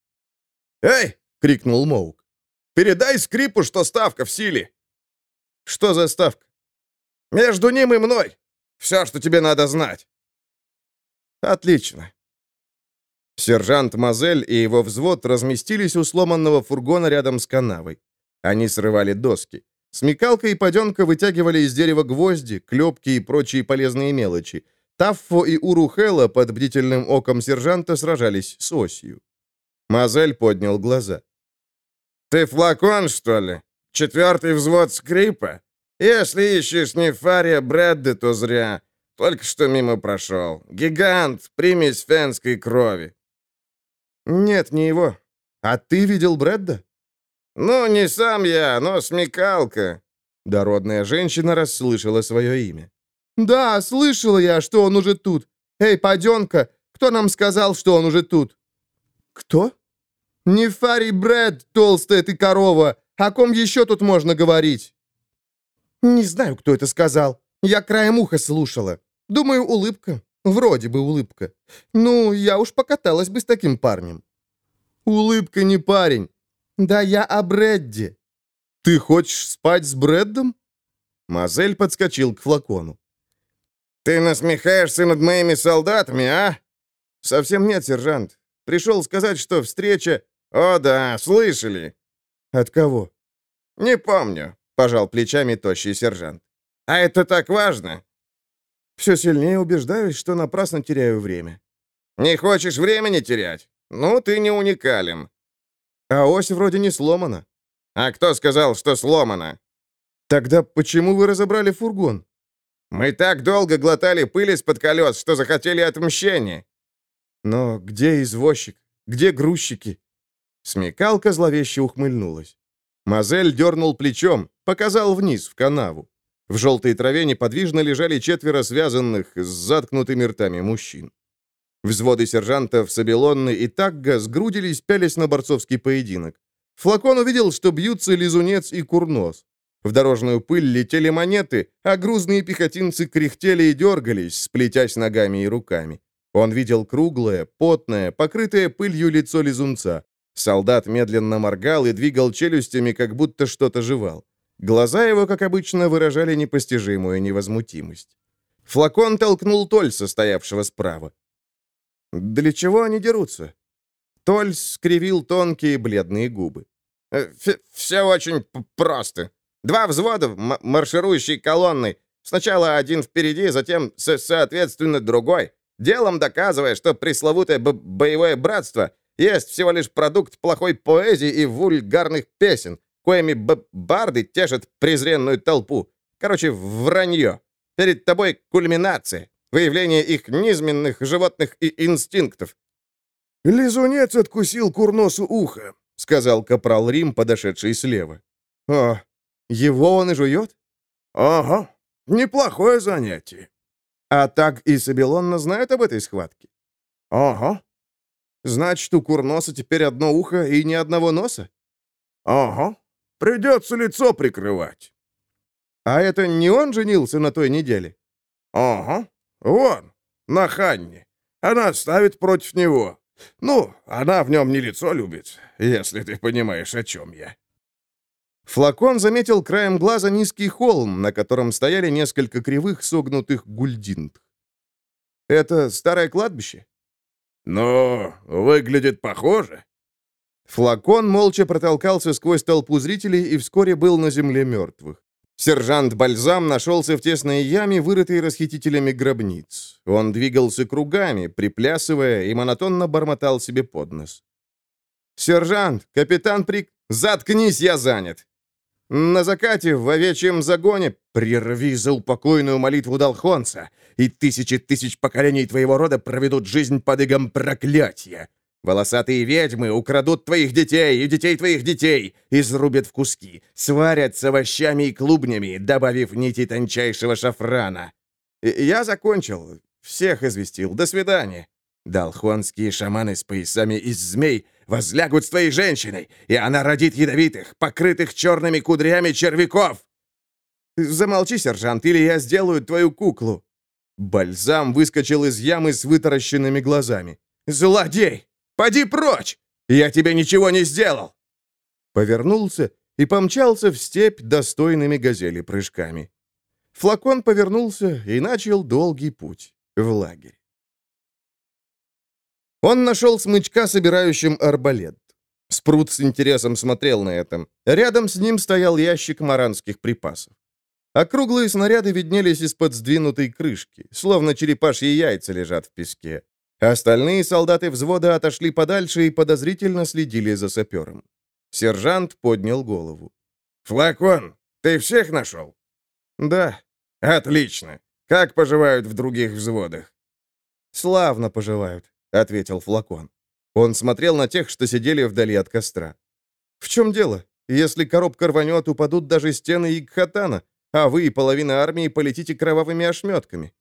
«Эй!» — крикнул Моук. «Передай скрипу, что ставка в силе!» «Что за ставка?» «Между ним и мной. Все, что тебе надо знать». «Отлично». Сержант Мазель и его взвод разместились у сломанного фургона рядом с канавой. Они срывали доски. Смекалка и паденка вытягивали из дерева гвозди, клепки и прочие полезные мелочи. Таффо и Урухела под бдительным оком сержанта сражались с осью. Мазель поднял глаза. «Ты флакон, что ли? Четвертый взвод скрипа? Если ищешь не Фария Брэдды, то зря. Только что мимо прошел. Гигант, примесь фенской крови». «Нет, не его. А ты видел Брэдда?» «Ну, не сам я, но смекалка». Дородная женщина расслышала свое имя. «Да, слышала я, что он уже тут. Эй, паденка, кто нам сказал, что он уже тут?» «Кто?» «Не Фари Брэд, толстая ты корова. О ком еще тут можно говорить?» «Не знаю, кто это сказал. Я краем уха слушала. Думаю, улыбка. Вроде бы улыбка. Ну, я уж покаталась бы с таким парнем. Улыбка не парень. Да я о Брэдди. Ты хочешь спать с Брэддом? Мазель подскочил к флакону. «Ты насмехаешься над моими солдатами, а?» «Совсем нет, сержант. Пришел сказать, что встреча...» «О да, слышали». «От кого?» «Не помню», — пожал плечами тощий сержант. А это так важно?» «Все сильнее убеждаюсь, что напрасно теряю время». «Не хочешь времени терять? Ну, ты не уникален». «А ось вроде не сломана». «А кто сказал, что сломана?» «Тогда почему вы разобрали фургон?» «Мы так долго глотали пыль из-под колес, что захотели отмщения». «Но где извозчик? Где грузчики?» Смекалка зловеще ухмыльнулась. Мазель дернул плечом, показал вниз, в канаву. В желтой траве неподвижно лежали четверо связанных с заткнутыми ртами мужчин. Взводы сержантов Сабелонны и Тагга сгрудились, пялись на борцовский поединок. Флакон увидел, что бьются лизунец и курнос. В дорожную пыль летели монеты, а грузные пехотинцы кряхтели и дергались, сплетясь ногами и руками. Он видел круглое, потное, покрытое пылью лицо лизунца. Солдат медленно моргал и двигал челюстями, как будто что-то жевал. Глаза его, как обычно, выражали непостижимую невозмутимость. Флакон толкнул Тольса, стоявшего справа. «Для чего они дерутся?» Тольс скривил тонкие бледные губы. «Э, «Все очень просто. Два взвода, марширующей колонной. Сначала один впереди, затем, соответственно, другой. Делом доказывая, что пресловутое боевое братство есть всего лишь продукт плохой поэзии и вульгарных песен, коими барды тешат презренную толпу. Короче, вранье. Перед тобой кульминация, выявление их низменных животных и инстинктов. «Лизунец откусил курносу ухо», — сказал капрал Рим, подошедший слева. «О, его он и жует?» «Ага, неплохое занятие». «А так и Сабелонна знают об этой схватке?» «Ага». «Значит, у курноса теперь одно ухо и ни одного носа?» «Ага. Придется лицо прикрывать». «А это не он женился на той неделе?» «Ага. Вон, на Ханне. Она ставит против него. Ну, она в нем не лицо любит, если ты понимаешь, о чем я». Флакон заметил краем глаза низкий холм, на котором стояли несколько кривых согнутых гульдинт. «Это старое кладбище?» «Ну, выглядит похоже». Флакон молча протолкался сквозь толпу зрителей и вскоре был на земле мертвых. Сержант Бальзам нашелся в тесной яме, вырытой расхитителями гробниц. Он двигался кругами, приплясывая, и монотонно бормотал себе под нос. «Сержант, капитан Прик, заткнись, я занят!» На закате в овечьем загоне прерви заупокойную молитву Долхонца, и тысячи тысяч поколений твоего рода проведут жизнь под игом проклятия. Волосатые ведьмы украдут твоих детей и детей твоих детей, изрубят в куски, сварят с овощами и клубнями, добавив нити тончайшего шафрана. Я закончил, всех известил. До свидания. Долхонские шаманы с поясами из змей возлягут с твоей женщиной, и она родит ядовитых, покрытых черными кудрями червяков. Замолчи, сержант, или я сделаю твою куклу. Бальзам выскочил из ямы с вытаращенными глазами. «Злодей! Поди прочь! Я тебе ничего не сделал!» Повернулся и помчался в степь достойными газели прыжками. Флакон повернулся и начал долгий путь в лагерь. Он нашел смычка, собирающим арбалет. Спрут с интересом смотрел на это. Рядом с ним стоял ящик маранских припасов. Округлые снаряды виднелись из-под сдвинутой крышки, словно черепашьи яйца лежат в песке. Остальные солдаты взвода отошли подальше и подозрительно следили за сапером. Сержант поднял голову. «Флакон, ты всех нашел?» «Да». «Отлично. Как поживают в других взводах?» «Славно поживают ответил флакон. Он смотрел на тех, что сидели вдали от костра. «В чем дело? Если коробка рванет, упадут даже стены Игхатана, а вы и половина армии полетите кровавыми ошметками».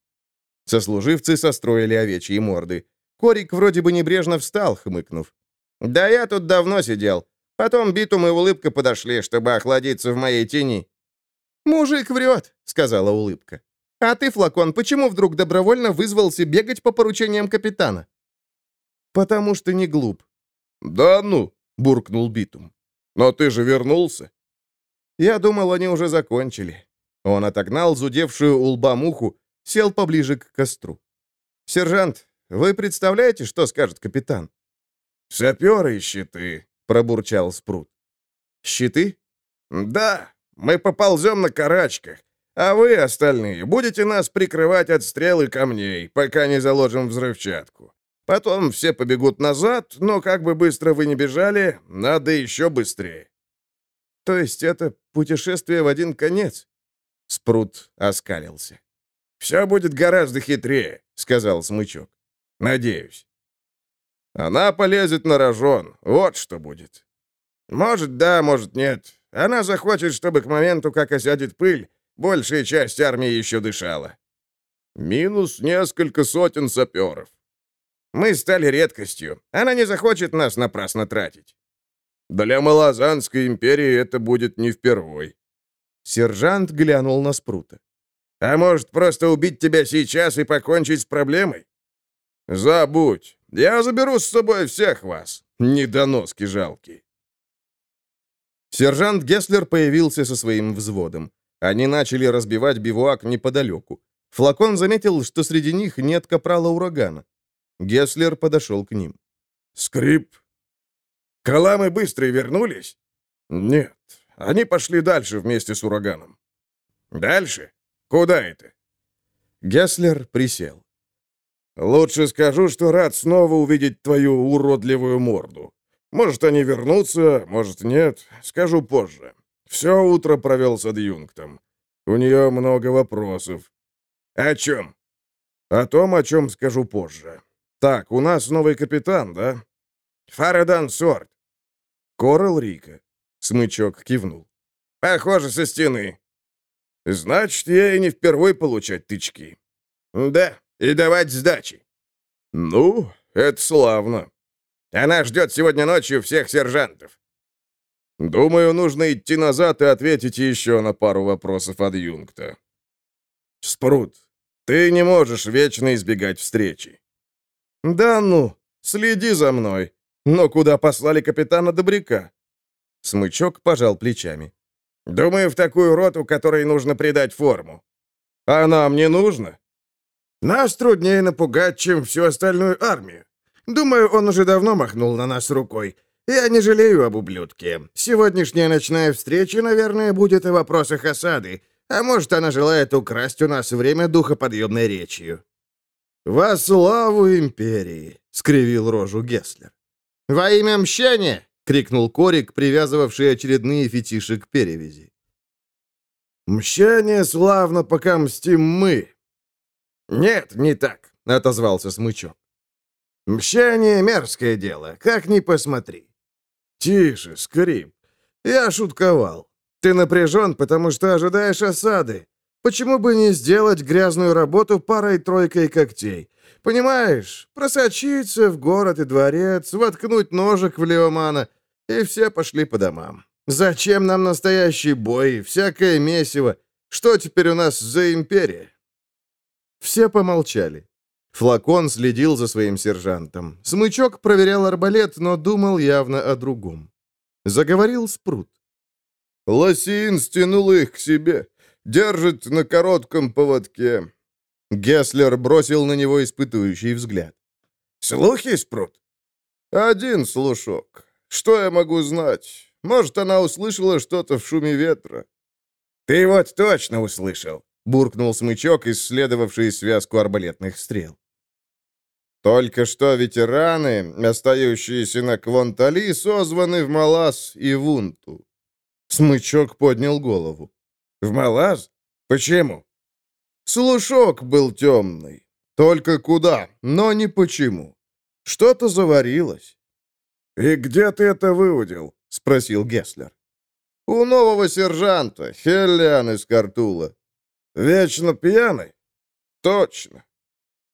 Сослуживцы состроили овечьи морды. Корик вроде бы небрежно встал, хмыкнув. «Да я тут давно сидел. Потом Битум и Улыбка подошли, чтобы охладиться в моей тени». «Мужик врет», — сказала Улыбка. «А ты, Флакон, почему вдруг добровольно вызвался бегать по поручениям капитана?» «Потому что не глуп». «Да ну!» — буркнул Битум. «Но ты же вернулся». Я думал, они уже закончили. Он отогнал зудевшую у лба муху, сел поближе к костру. «Сержант, вы представляете, что скажет капитан?» «Саперы и щиты», — пробурчал Спрут. «Щиты?» «Да, мы поползем на карачках, а вы, остальные, будете нас прикрывать от стрел и камней, пока не заложим взрывчатку. Потом все побегут назад, но как бы быстро вы ни бежали, надо еще быстрее. То есть это путешествие в один конец? Спрут оскалился. «Все будет гораздо хитрее», — сказал Смычок. «Надеюсь». «Она полезет на рожон. Вот что будет». «Может, да, может, нет. Она захочет, чтобы к моменту, как осядет пыль, большая часть армии еще дышала». «Минус несколько сотен саперов», мы стали редкостью. Она не захочет нас напрасно тратить. Для Малазанской империи это будет не впервой. Сержант глянул на Спрута. А может, просто убить тебя сейчас и покончить с проблемой? Забудь. Я заберу с собой всех вас. Недоноски жалкие. Сержант Гесслер появился со своим взводом. Они начали разбивать бивуак неподалеку. Флакон заметил, что среди них нет капрала урагана. Гесслер подошел к ним. «Скрип. Каламы быстрые вернулись?» «Нет, они пошли дальше вместе с ураганом». «Дальше? Куда это?» Гесслер присел. «Лучше скажу, что рад снова увидеть твою уродливую морду. Может, они вернутся, может, нет. Скажу позже. Все утро провел с адъюнктом. У нее много вопросов. О чем? О том, о чем скажу позже. Так, у нас новый капитан, да? Фарадан Сорт. Корал Рика. Смычок кивнул. Похоже, со стены. Значит, я и не впервой получать тычки. Да, и давать сдачи. Ну, это славно. Она ждет сегодня ночью всех сержантов. Думаю, нужно идти назад и ответить еще на пару вопросов адъюнкта. Спрут, ты не можешь вечно избегать встречи. Да ну, следи за мной. Но куда послали капитана Добряка? Смычок пожал плечами. Думаю, в такую роту, которой нужно придать форму. А нам не нужно? Нас труднее напугать, чем всю остальную армию. Думаю, он уже давно махнул на нас рукой. Я не жалею об ублюдке. Сегодняшняя ночная встреча, наверное, будет о вопросах осады. А может, она желает украсть у нас время духоподъемной речью. «Во славу империи!» — скривил рожу Гесслер. «Во имя мщения!» — крикнул Корик, привязывавший очередные фетиши к перевязи. «Мщение славно, пока мстим мы!» «Нет, не так», — отозвался Смычок. «Мщение — мерзкое дело, как ни посмотри». «Тише, Скрип. Я шутковал. Ты напряжен, потому что ожидаешь осады. Почему бы не сделать грязную работу парой-тройкой когтей? Понимаешь, просочиться в город и дворец, воткнуть ножик в Леомана, и все пошли по домам. Зачем нам настоящий бой, всякое месиво? Что теперь у нас за империя?» Все помолчали. Флакон следил за своим сержантом. Смычок проверял арбалет, но думал явно о другом. Заговорил Спрут. «Лосин стянул их к себе. Держит на коротком поводке. Гесслер бросил на него испытующий взгляд. «Слухи, Спрут?» «Один слушок. Что я могу знать? Может, она услышала что-то в шуме ветра?» «Ты вот точно услышал», — буркнул смычок, исследовавший связку арбалетных стрел. «Только что ветераны, остающиеся на Квонтали, созваны в Малас и Вунту». Смычок поднял голову. «В Малаз? Почему?» Слушок был темный. Только куда, но не почему. Что-то заварилось. «И где ты это выудил?» — спросил Гесслер. «У нового сержанта, Хеллиан из Картула. Вечно пьяный?» «Точно.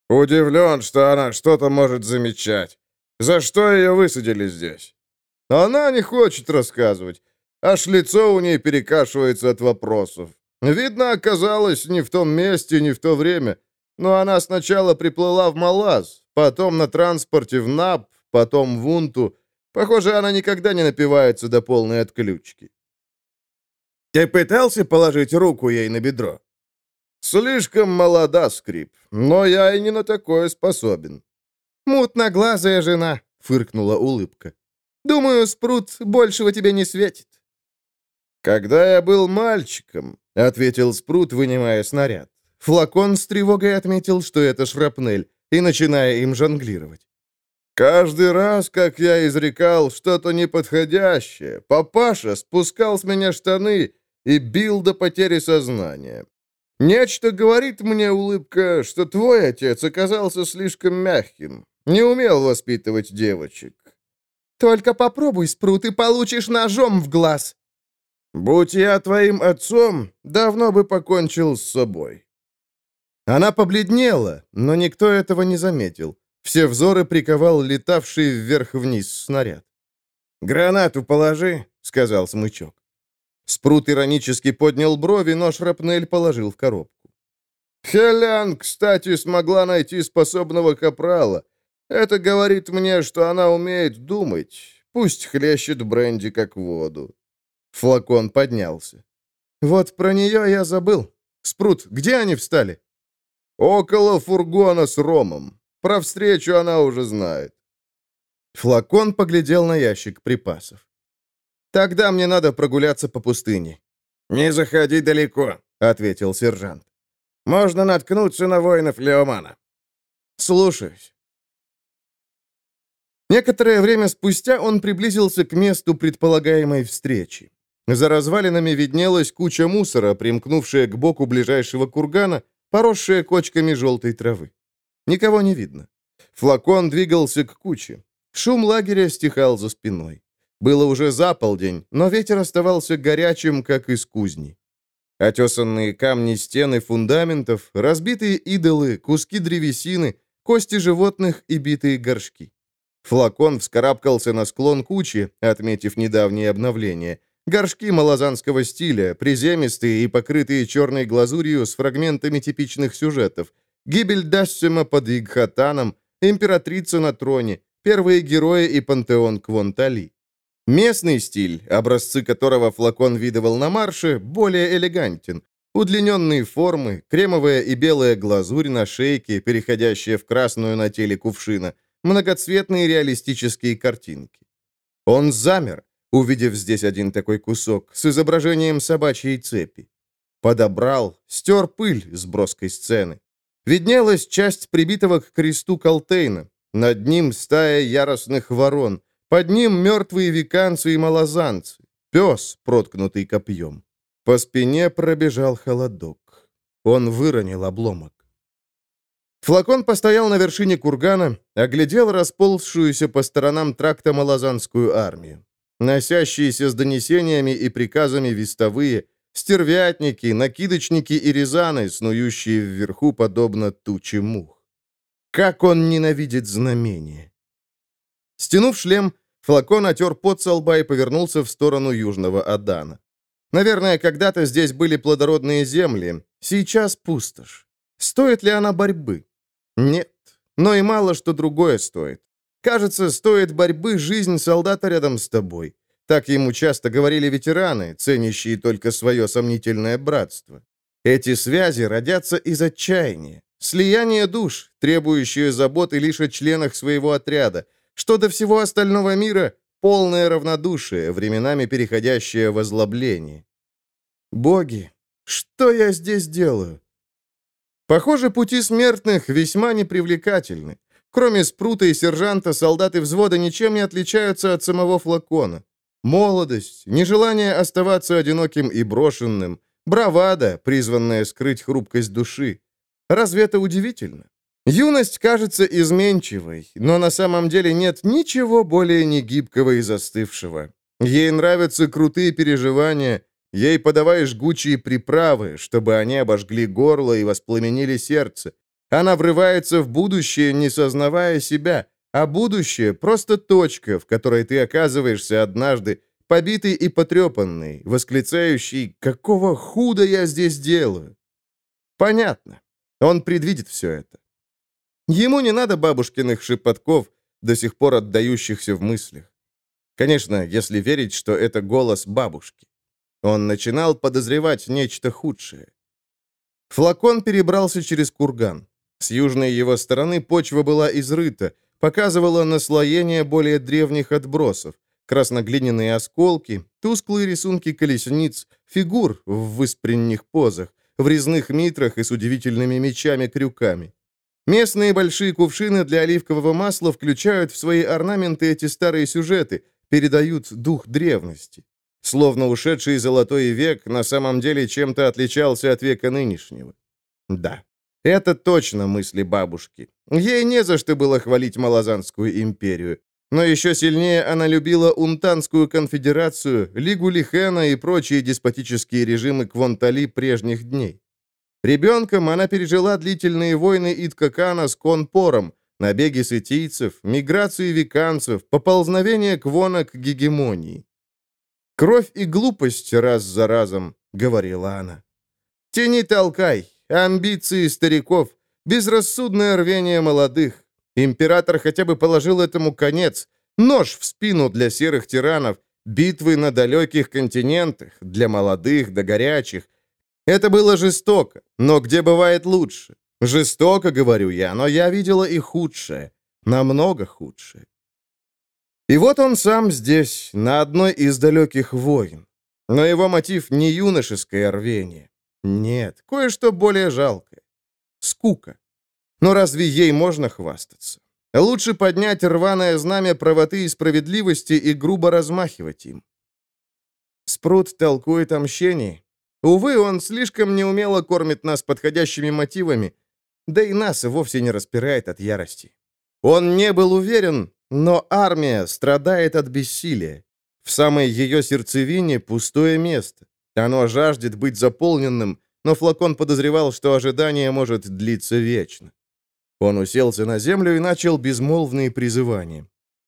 Удивлен, что она что-то может замечать. За что ее высадили здесь?» «Она не хочет рассказывать. Аж лицо у ней перекашивается от вопросов. Видно, оказалось не в том месте, не в то время. Но она сначала приплыла в Малаз, потом на транспорте в Нап, потом в Унту. Похоже, она никогда не напивается до полной отключки. «Ты пытался положить руку ей на бедро?» «Слишком молода, Скрип, но я и не на такое способен». «Мутноглазая жена», — фыркнула улыбка. «Думаю, Спрут большего тебе не светит». «Когда я был мальчиком, — ответил Спрут, вынимая снаряд. Флакон с тревогой отметил, что это шрапнель, и начиная им жонглировать. «Каждый раз, как я изрекал что-то неподходящее, папаша спускал с меня штаны и бил до потери сознания. Нечто говорит мне, улыбка, что твой отец оказался слишком мягким, не умел воспитывать девочек». «Только попробуй, Спрут, и получишь ножом в глаз», Будь я твоим отцом, давно бы покончил с собой». Она побледнела, но никто этого не заметил. Все взоры приковал летавший вверх-вниз снаряд. «Гранату положи», — сказал смычок. Спрут иронически поднял брови, но шрапнель положил в коробку. «Хелян, кстати, смогла найти способного капрала. Это говорит мне, что она умеет думать. Пусть хлещет бренди как воду. Флакон поднялся. «Вот про нее я забыл. Спрут, где они встали?» «Около фургона с ромом. Про встречу она уже знает». Флакон поглядел на ящик припасов. «Тогда мне надо прогуляться по пустыне». «Не заходи далеко», — ответил сержант. «Можно наткнуться на воинов Леомана». «Слушаюсь». Некоторое время спустя он приблизился к месту предполагаемой встречи. За развалинами виднелась куча мусора, примкнувшая к боку ближайшего кургана, поросшая кочками желтой травы. Никого не видно. Флакон двигался к куче. Шум лагеря стихал за спиной. Было уже заполдень, но ветер оставался горячим, как из кузни. Отесанные камни стены фундаментов, разбитые идолы, куски древесины, кости животных и битые горшки. Флакон вскарабкался на склон кучи, отметив недавнее обновление. Горшки малозанского стиля, приземистые и покрытые черной глазурью с фрагментами типичных сюжетов. Гибель Дассима под Игхатаном, императрица на троне, первые герои и пантеон Квонтали. Местный стиль, образцы которого флакон видывал на марше, более элегантен. Удлиненные формы, кремовая и белая глазурь на шейке, переходящая в красную на теле кувшина, многоцветные реалистические картинки. Он замер, увидев здесь один такой кусок, с изображением собачьей цепи. Подобрал, стер пыль с броской сцены. Виднелась часть прибитого к кресту Колтейна. Над ним стая яростных ворон. Под ним мертвые веканцы и малозанцы. Пес, проткнутый копьем. По спине пробежал холодок. Он выронил обломок. Флакон постоял на вершине кургана, оглядел расползшуюся по сторонам тракта малозанскую армию. Носящиеся с донесениями и приказами вестовые, стервятники, накидочники и рязаны, снующие вверху, подобно туче мух. Как он ненавидит знамения! Стянув шлем, флакон отер пот со лба и повернулся в сторону южного Адана. Наверное, когда-то здесь были плодородные земли, сейчас пустошь. Стоит ли она борьбы? Нет, но и мало что другое стоит. Кажется, стоит борьбы жизнь солдата рядом с тобой. Так ему часто говорили ветераны, ценящие только свое сомнительное братство. Эти связи родятся из отчаяния, слияния душ, требующие заботы лишь о членах своего отряда, что до всего остального мира полное равнодушие, временами переходящее в озлобление. Боги, что я здесь делаю? Похоже, пути смертных весьма непривлекательны. Кроме спрута и сержанта, солдаты взвода ничем не отличаются от самого флакона. Молодость, нежелание оставаться одиноким и брошенным, бравада, призванная скрыть хрупкость души. Разве это удивительно? Юность кажется изменчивой, но на самом деле нет ничего более негибкого и застывшего. Ей нравятся крутые переживания, ей подавай жгучие приправы, чтобы они обожгли горло и воспламенили сердце. Она врывается в будущее, не сознавая себя, а будущее — просто точка, в которой ты оказываешься однажды, побитый и потрепанный, восклицающий «Какого худа я здесь делаю?» Понятно. Он предвидит все это. Ему не надо бабушкиных шепотков, до сих пор отдающихся в мыслях. Конечно, если верить, что это голос бабушки. Он начинал подозревать нечто худшее. Флакон перебрался через курган. С южной его стороны почва была изрыта, показывала наслоение более древних отбросов, красноглиняные осколки, тусклые рисунки колесниц, фигур в выспренних позах, в резных митрах и с удивительными мечами-крюками. Местные большие кувшины для оливкового масла включают в свои орнаменты эти старые сюжеты, передают дух древности. Словно ушедший золотой век на самом деле чем-то отличался от века нынешнего. Да, это точно мысли бабушки. Ей не за что было хвалить Малазанскую империю. Но еще сильнее она любила Унтанскую конфедерацию, Лигу Лихена и прочие деспотические режимы Квонтали прежних дней. Ребенком она пережила длительные войны Иткакана с Конпором, набеги сытийцев, миграции виканцев, поползновение Квона к гегемонии. «Кровь и глупость раз за разом», — говорила она. «Тяни толкай, Амбиции стариков, безрассудное рвение молодых. Император хотя бы положил этому конец. Нож в спину для серых тиранов, битвы на далеких континентах, для молодых да горячих. Это было жестоко, но где бывает лучше? Жестоко, говорю я, но я видела и худшее, намного худшее. И вот он сам здесь, на одной из далеких войн. Но его мотив не юношеское рвение. Нет, кое-что более жалкое. Скука. Но разве ей можно хвастаться? Лучше поднять рваное знамя правоты и справедливости и грубо размахивать им. Спрут толкует о мщении. Увы, он слишком неумело кормит нас подходящими мотивами, да и нас вовсе не распирает от ярости. Он не был уверен, но армия страдает от бессилия. В самой ее сердцевине пустое место. Оно жаждет быть заполненным, но флакон подозревал, что ожидание может длиться вечно. Он уселся на землю и начал безмолвные призывания.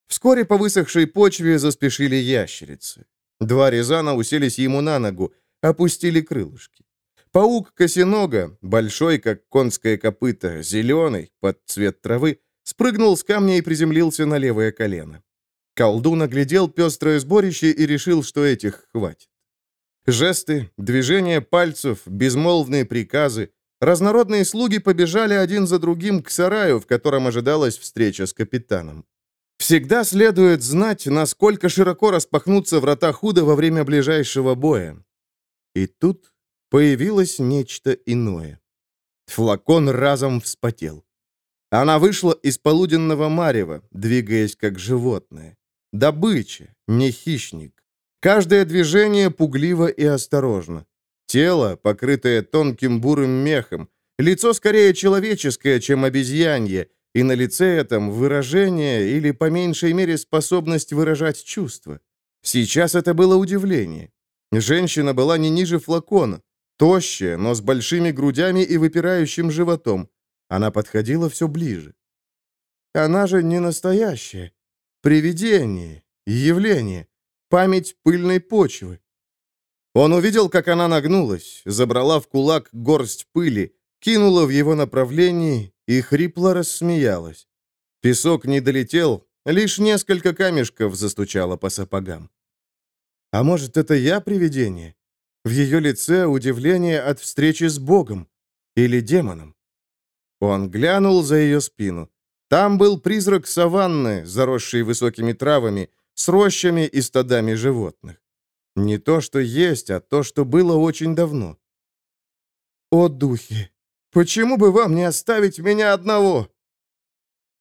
Вскоре по высохшей почве заспешили ящерицы. Два резана уселись ему на ногу, опустили крылышки. Паук косинога, большой, как конское копыто, зеленый, под цвет травы, спрыгнул с камня и приземлился на левое колено. Колдун оглядел пестрое сборище и решил, что этих хватит. Жесты, движения пальцев, безмолвные приказы. Разнородные слуги побежали один за другим к сараю, в котором ожидалась встреча с капитаном. Всегда следует знать, насколько широко распахнутся врата худа во время ближайшего боя. И тут появилось нечто иное. Флакон разом вспотел. Она вышла из полуденного марева, двигаясь как животное. Добыча, не хищник. Каждое движение пугливо и осторожно. Тело, покрытое тонким бурым мехом, лицо скорее человеческое, чем обезьянье, и на лице этом выражение или, по меньшей мере, способность выражать чувства. Сейчас это было удивление. Женщина была не ниже флакона, тощая, но с большими грудями и выпирающим животом. Она подходила все ближе. Она же не настоящая. Привидение, явление, память пыльной почвы. Он увидел, как она нагнулась, забрала в кулак горсть пыли, кинула в его направлении и хрипло рассмеялась. Песок не долетел, лишь несколько камешков застучало по сапогам. А может, это я привидение? В ее лице удивление от встречи с Богом или демоном. Он глянул за ее спину. Там был призрак саванны, заросший высокими травами, с рощами и стадами животных. Не то, что есть, а то, что было очень давно. «О, духи, почему бы вам не оставить меня одного?»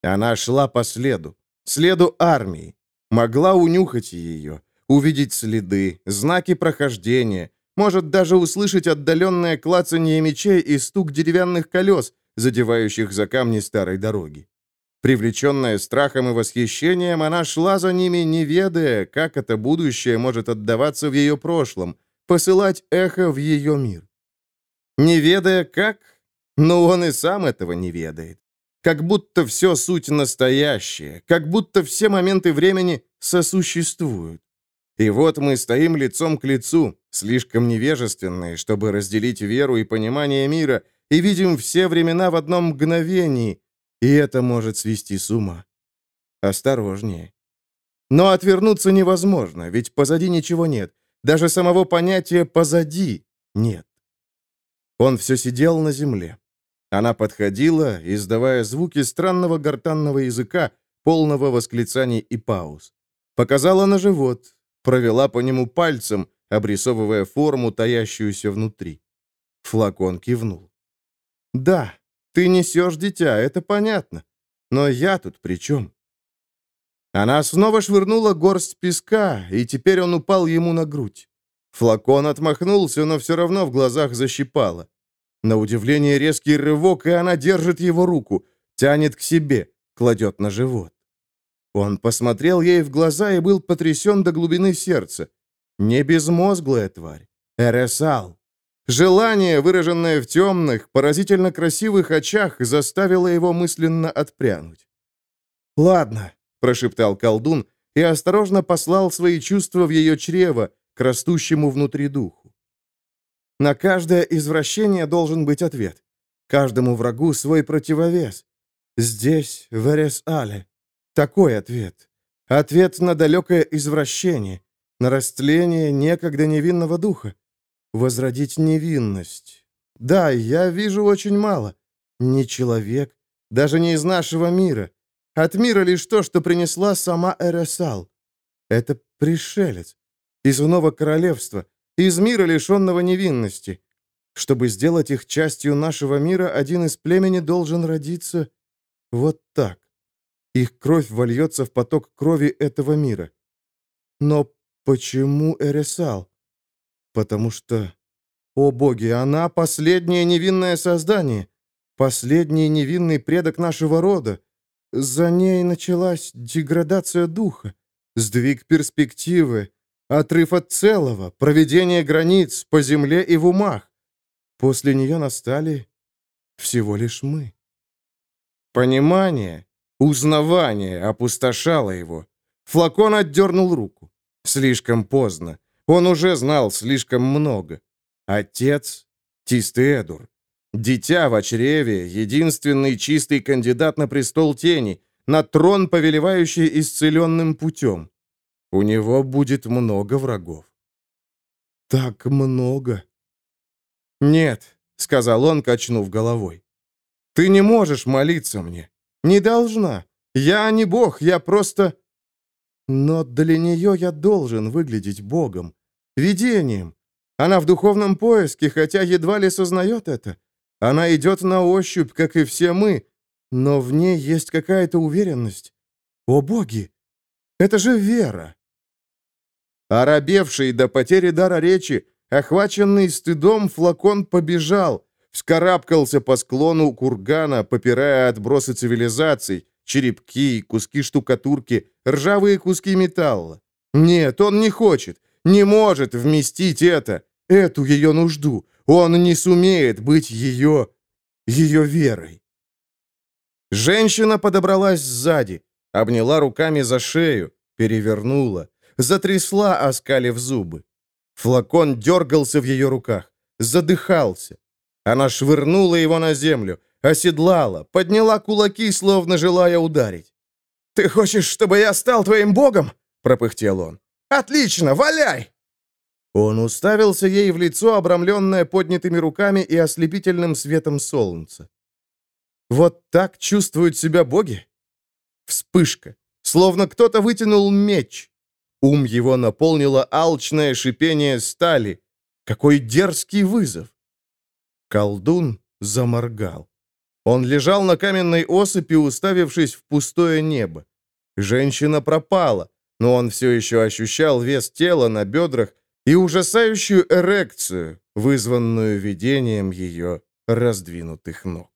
Она шла по следу, следу армии. Могла унюхать ее, увидеть следы, знаки прохождения, может даже услышать отдаленное клацанье мечей и стук деревянных колес, задевающих за камни старой дороги. Привлеченная страхом и восхищением, она шла за ними, не ведая, как это будущее может отдаваться в ее прошлом, посылать эхо в ее мир. Не ведая как, но он и сам этого не ведает. Как будто все суть настоящее, как будто все моменты времени сосуществуют. И вот мы стоим лицом к лицу, слишком невежественные, чтобы разделить веру и понимание мира, и видим все времена в одном мгновении, и это может свести с ума. Осторожнее. Но отвернуться невозможно, ведь позади ничего нет. Даже самого понятия «позади» нет. Он все сидел на земле. Она подходила, издавая звуки странного гортанного языка, полного восклицаний и пауз. Показала на живот, провела по нему пальцем, обрисовывая форму, таящуюся внутри. Флакон кивнул. «Да, ты несешь дитя, это понятно. Но я тут при чем?» Она снова швырнула горсть песка, и теперь он упал ему на грудь. Флакон отмахнулся, но все равно в глазах защипало. На удивление резкий рывок, и она держит его руку, тянет к себе, кладет на живот. Он посмотрел ей в глаза и был потрясен до глубины сердца. Не безмозглая тварь. Эресал. Желание, выраженное в темных, поразительно красивых очах, заставило его мысленно отпрянуть. «Ладно», — прошептал колдун и осторожно послал свои чувства в ее чрево, к растущему внутри духу. На каждое извращение должен быть ответ. Каждому врагу свой противовес. Здесь, в Эрес-Але. Такой ответ. Ответ на далекое извращение, на растление некогда невинного духа возродить невинность. Да, я вижу очень мало. Не человек, даже не из нашего мира. От мира лишь то, что принесла сама Эресал. Это пришелец. Из иного королевства, из мира, лишенного невинности. Чтобы сделать их частью нашего мира, один из племени должен родиться вот так. Их кровь вольется в поток крови этого мира. Но почему Эресал? Потому что, о боги, она последнее невинное создание, последний невинный предок нашего рода. За ней началась деградация духа, сдвиг перспективы, отрыв от целого, проведение границ по земле и в умах. После нее настали всего лишь мы. Понимание, узнавание опустошало его. Флакон отдернул руку. Слишком поздно. Он уже знал слишком много. Отец — Тистеэдур. Дитя в чреве, единственный чистый кандидат на престол тени, на трон, повелевающий исцеленным путем. У него будет много врагов. Так много. Нет, — сказал он, качнув головой. «Ты не можешь молиться мне. Не должна. Я не бог, я просто...» «Но для нее я должен выглядеть богом, видением. Она в духовном поиске, хотя едва ли сознает это. Она идет на ощупь, как и все мы, но в ней есть какая-то уверенность. О боги! Это же вера!» Оробевший до потери дара речи, охваченный стыдом, флакон побежал, вскарабкался по склону кургана, попирая отбросы цивилизаций, черепки, куски штукатурки, ржавые куски металла. Нет, он не хочет, не может вместить это, эту ее нужду. Он не сумеет быть ее... ее верой. Женщина подобралась сзади, обняла руками за шею, перевернула, затрясла, оскалив зубы. Флакон дергался в ее руках, задыхался. Она швырнула его на землю, оседлала, подняла кулаки, словно желая ударить. «Ты хочешь, чтобы я стал твоим богом?» — пропыхтел он. «Отлично, валяй!» Он уставился ей в лицо, обрамленное поднятыми руками и ослепительным светом солнца. Вот так чувствуют себя боги? Вспышка, словно кто-то вытянул меч. Ум его наполнило алчное шипение стали. Какой дерзкий вызов! Колдун заморгал. Он лежал на каменной осыпи, уставившись в пустое небо. Женщина пропала, но он все еще ощущал вес тела на бедрах и ужасающую эрекцию, вызванную видением ее раздвинутых ног.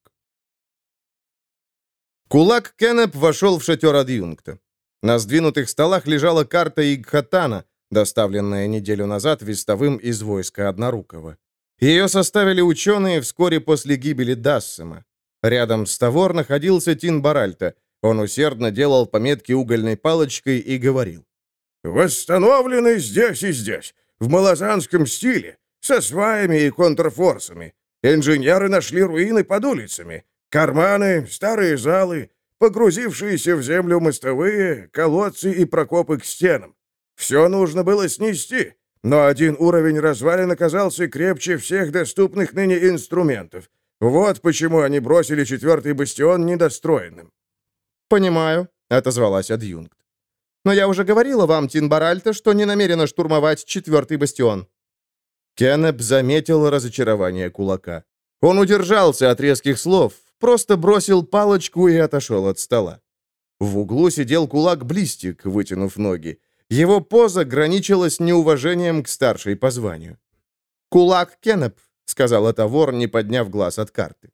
Кулак Кеннеп вошел в шатер адъюнкта. На сдвинутых столах лежала карта Игхатана, доставленная неделю назад вестовым из войска Однорукого. Ее составили ученые вскоре после гибели Дассема. Рядом с Тавор находился Тин Баральта. Он усердно делал пометки угольной палочкой и говорил. «Восстановлены здесь и здесь в малозанском стиле, со сваями и контрфорсами. Инженеры нашли руины под улицами, карманы, старые залы, погрузившиеся в землю мостовые, колодцы и прокопы к стенам. Все нужно было снести, но один уровень развалин оказался крепче всех доступных ныне инструментов. Вот почему они бросили четвертый бастион недостроенным. «Понимаю», — отозвалась адъюнкт. Но я уже говорила вам, Тинбаральта, что не намерена штурмовать четвертый бастион». Кеннеп заметил разочарование кулака. Он удержался от резких слов, просто бросил палочку и отошел от стола. В углу сидел кулак-блистик, вытянув ноги. Его поза граничила с неуважением к старшей по званию. «Кулак Кеннеп», — сказал Тавор, не подняв глаз от карты.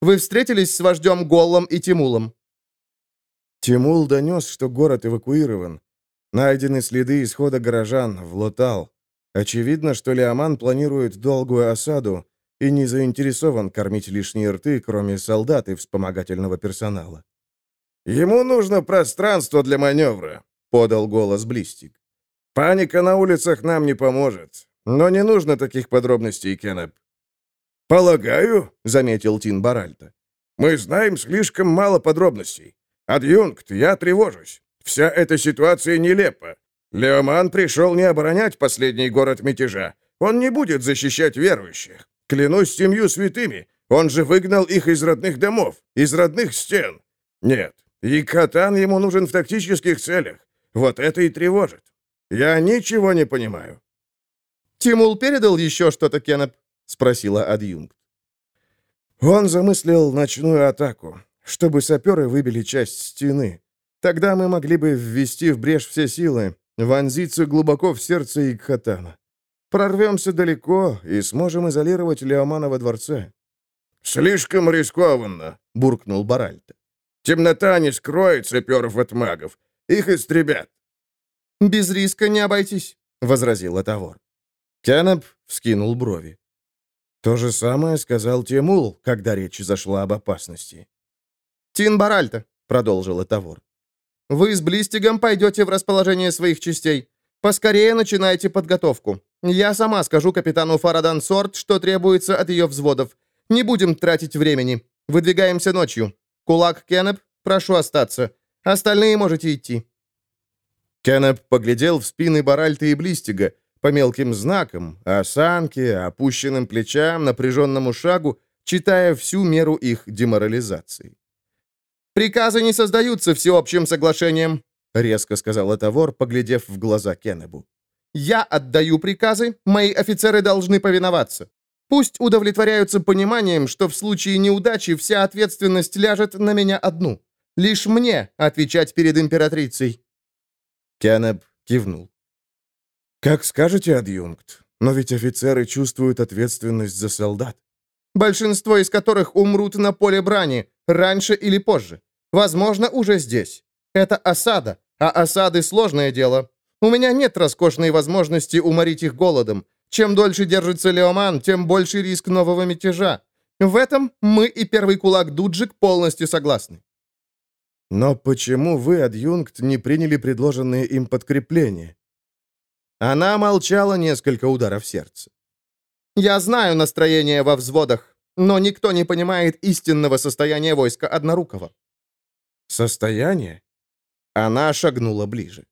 «Вы встретились с вождем Голлом и Тимулом?» Тимул донес, что город эвакуирован. Найдены следы исхода горожан в Лотал. Очевидно, что Леоман планирует долгую осаду и не заинтересован кормить лишние рты, кроме солдат и вспомогательного персонала. «Ему нужно пространство для маневра», — подал голос Блистик. «Паника на улицах нам не поможет, но не нужно таких подробностей, Кеннеп». «Полагаю», — заметил Тин Баральта, — «мы знаем слишком мало подробностей. «Адъюнкт, я тревожусь. Вся эта ситуация нелепа. Леоман пришел не оборонять последний город мятежа. Он не будет защищать верующих. Клянусь семью святыми, он же выгнал их из родных домов, из родных стен. Нет, и Катан ему нужен в тактических целях. Вот это и тревожит. Я ничего не понимаю». «Тимул передал еще что-то, Кеннеп?» — спросила адъюнкт. Он замыслил ночную атаку чтобы саперы выбили часть стены. Тогда мы могли бы ввести в брешь все силы, вонзиться глубоко в сердце Игхатана. Прорвемся далеко и сможем изолировать Леомана во дворце». «Слишком рискованно», — буркнул Баральта. «Темнота не скроет саперов от магов. Их истребят». «Без риска не обойтись», — возразил Атавор. Кеннеп вскинул брови. То же самое сказал Тимул, когда речь зашла об опасности. «Тин Баральта», — продолжил Этавор. «Вы с Блистигом пойдете в расположение своих частей. Поскорее начинайте подготовку. Я сама скажу капитану Фарадан Сорт, что требуется от ее взводов. Не будем тратить времени. Выдвигаемся ночью. Кулак Кеннеп, прошу остаться. Остальные можете идти». Кеннеп поглядел в спины Баральта и Блистига, по мелким знакам, осанке, опущенным плечам, напряженному шагу, читая всю меру их деморализации. «Приказы не создаются всеобщим соглашением», — резко сказал Этавор, поглядев в глаза Кеннебу. «Я отдаю приказы, мои офицеры должны повиноваться. Пусть удовлетворяются пониманием, что в случае неудачи вся ответственность ляжет на меня одну. Лишь мне отвечать перед императрицей». Кеннеб кивнул. «Как скажете, адъюнкт, но ведь офицеры чувствуют ответственность за солдат». «Большинство из которых умрут на поле брани, раньше или позже. Возможно, уже здесь. Это осада, а осады — сложное дело. У меня нет роскошной возможности уморить их голодом. Чем дольше держится Леоман, тем больше риск нового мятежа. В этом мы и первый кулак Дуджик полностью согласны». «Но почему вы, адъюнкт, не приняли предложенные им подкрепления?» Она молчала несколько ударов сердца. «Я знаю настроение во взводах, но никто не понимает истинного состояния войска Однорукого». «Состояние?» Она шагнула ближе.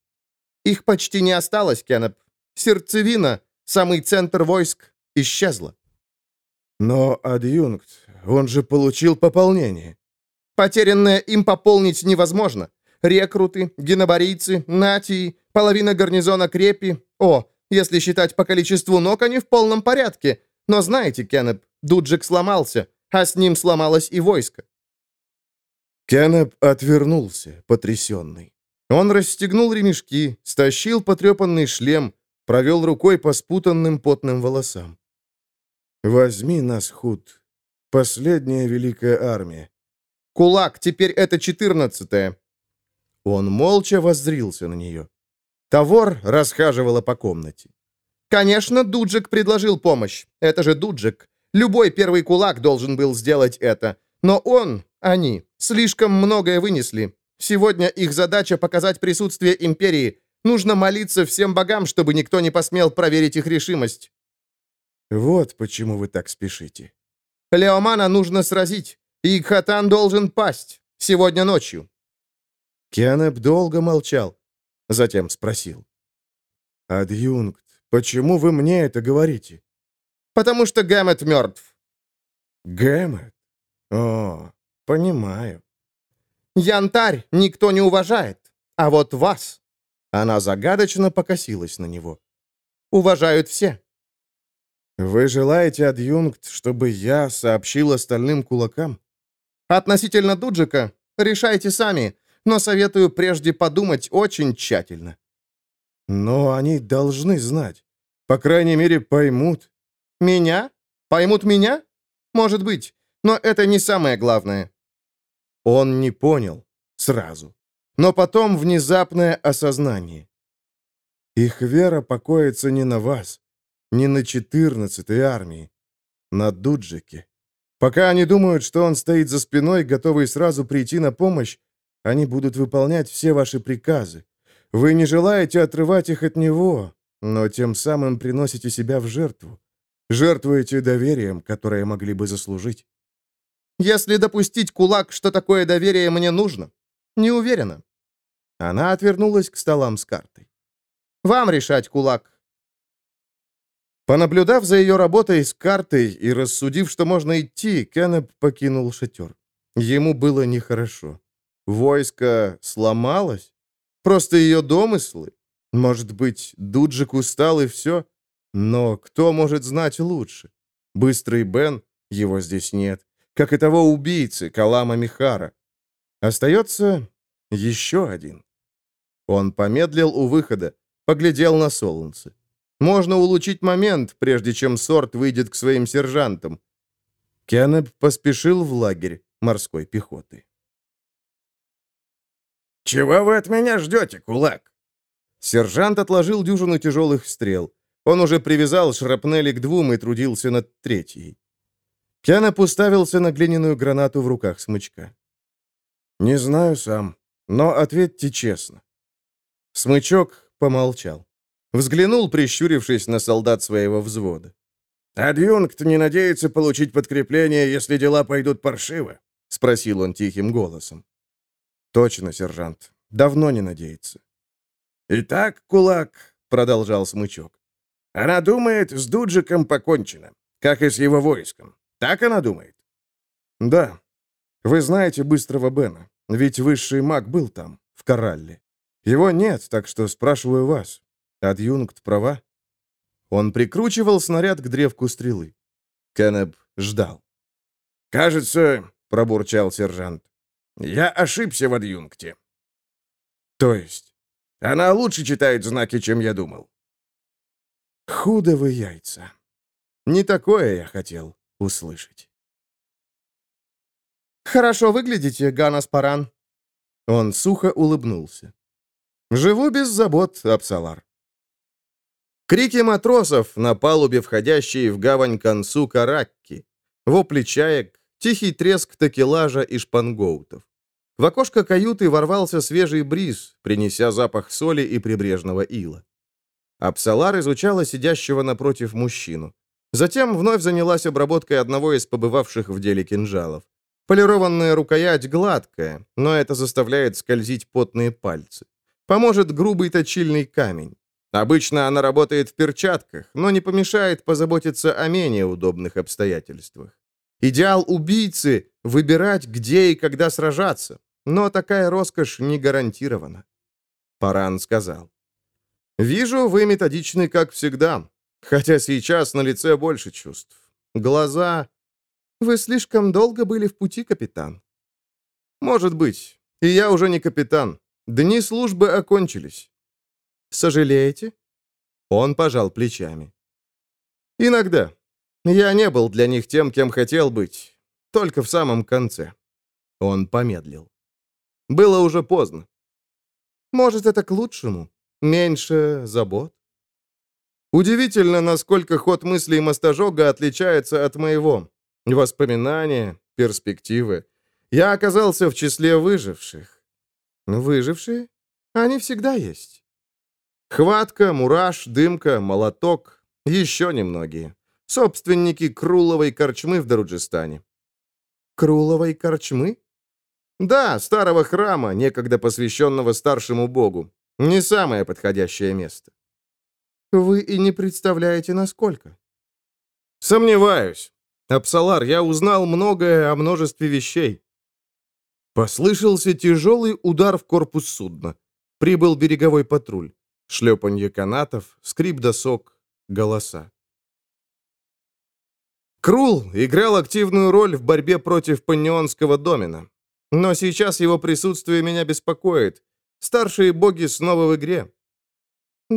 «Их почти не осталось, Кеннеп. Сердцевина, самый центр войск, исчезла». «Но, адъюнкт, он же получил пополнение». «Потерянное им пополнить невозможно. Рекруты, генобарийцы, натии, половина гарнизона крепи, о, если считать по количеству ног, они в полном порядке. Но знаете, Кеннеп, Дуджик сломался, а с ним сломалось и войско. Кеннеп отвернулся, потрясенный. Он расстегнул ремешки, стащил потрепанный шлем, провел рукой по спутанным потным волосам. «Возьми нас, Худ. Последняя великая армия». «Кулак, теперь это четырнадцатая». Он молча воззрился на нее. Тавор расхаживала по комнате. «Конечно, Дуджик предложил помощь. Это же Дуджик. Любой первый кулак должен был сделать это. Но он, они, слишком многое вынесли. Сегодня их задача показать присутствие Империи. Нужно молиться всем богам, чтобы никто не посмел проверить их решимость». «Вот почему вы так спешите». «Леомана нужно сразить. И Хатан должен пасть. Сегодня ночью». Кеннеп долго молчал. Затем спросил. «Адъюнкт, почему вы мне это говорите?» «Потому что Гэммет мертв». «Гэммет? О, понимаю». «Янтарь никто не уважает, а вот вас...» Она загадочно покосилась на него. «Уважают все». «Вы желаете, адъюнкт, чтобы я сообщил остальным кулакам?» «Относительно Дуджика решайте сами, но советую прежде подумать очень тщательно». «Но они должны знать. По крайней мере, поймут». «Меня? Поймут меня? Может быть. Но это не самое главное». Он не понял. Сразу. Но потом внезапное осознание. Их вера покоится не на вас, не на 14-й армии, на Дуджике. Пока они думают, что он стоит за спиной, готовый сразу прийти на помощь, они будут выполнять все ваши приказы. Вы не желаете отрывать их от него, но тем самым приносите себя в жертву. Жертвуете доверием, которое могли бы заслужить. Если допустить кулак, что такое доверие мне нужно? Не уверена. Она отвернулась к столам с картой. Вам решать, кулак. Понаблюдав за ее работой с картой и рассудив, что можно идти, Кеннеп покинул шатер. Ему было нехорошо. Войско сломалось? Просто ее домыслы? Может быть, Дуджик устал и все? Но кто может знать лучше? Быстрый Бен, его здесь нет. Как и того убийцы, Калама Михара. Остается Еще один. Он помедлил у выхода, поглядел на солнце. Можно улучшить момент, прежде чем сорт выйдет к своим сержантам. Кеннеп поспешил в лагерь морской пехоты. «Чего вы от меня ждете, кулак?» Сержант отложил дюжину тяжелых стрел. Он уже привязал шрапнели к двум и трудился над третьей. Кеннеп уставился на глиняную гранату в руках смычка. «Не знаю сам, но ответьте честно». Смычок помолчал. Взглянул, прищурившись на солдат своего взвода. «Адъюнкт не надеется получить подкрепление, если дела пойдут паршиво?» — спросил он тихим голосом. «Точно, сержант. Давно не надеется». «Итак, кулак», — продолжал Смычок, — «она думает, с Дуджиком покончено, как и с его войском. Так она думает?» «Да. Вы знаете быстрого Бена, ведь высший маг был там, в Коралле. Его нет, так что спрашиваю вас. Адъюнкт права?» Он прикручивал снаряд к древку стрелы. Кеннеп ждал. «Кажется, — пробурчал сержант, — я ошибся в адъюнкте». «То есть?» «Она лучше читает знаки, чем я думал». «Худо вы яйца. Не такое я хотел услышать». «Хорошо выглядите, Ганас Паран». Он сухо улыбнулся. «Живу без забот, Апсалар». Крики матросов на палубе, входящей в гавань концу Каракки, вопли чаек, тихий треск такелажа и шпангоутов. В окошко каюты ворвался свежий бриз, принеся запах соли и прибрежного ила. Апсалар изучала сидящего напротив мужчину. Затем вновь занялась обработкой одного из побывавших в деле кинжалов. Полированная рукоять гладкая, но это заставляет скользить потные пальцы. Поможет грубый точильный камень. Обычно она работает в перчатках, но не помешает позаботиться о менее удобных обстоятельствах. Идеал убийцы — выбирать, где и когда сражаться, но такая роскошь не гарантирована. Паран сказал. «Вижу, вы методичны, как всегда, хотя сейчас на лице больше чувств. Глаза... Вы слишком долго были в пути, капитан». «Может быть. И я уже не капитан. Дни службы окончились. Сожалеете?» Он пожал плечами. «Иногда. Я не был для них тем, кем хотел быть. Только в самом конце». Он помедлил. Было уже поздно. «Может, это к лучшему? Меньше забот?» Удивительно, насколько ход мыслей мостожога отличается от моего. Воспоминания, перспективы. Я оказался в числе выживших. Выжившие? Они всегда есть. Хватка, Мураш, Дымка, Молоток, еще немногие. Собственники Круловой корчмы в Даруджистане. Круловой корчмы? Да, старого храма, некогда посвященного старшему богу. Не самое подходящее место. Вы и не представляете, насколько. Сомневаюсь. Апсалар, я узнал многое о множестве вещей. Послышался тяжелый удар в корпус судна. Прибыл береговой патруль шлепанье канатов, скрип досок, голоса. Крул играл активную роль в борьбе против панионского домена. Но сейчас его присутствие меня беспокоит. Старшие боги снова в игре.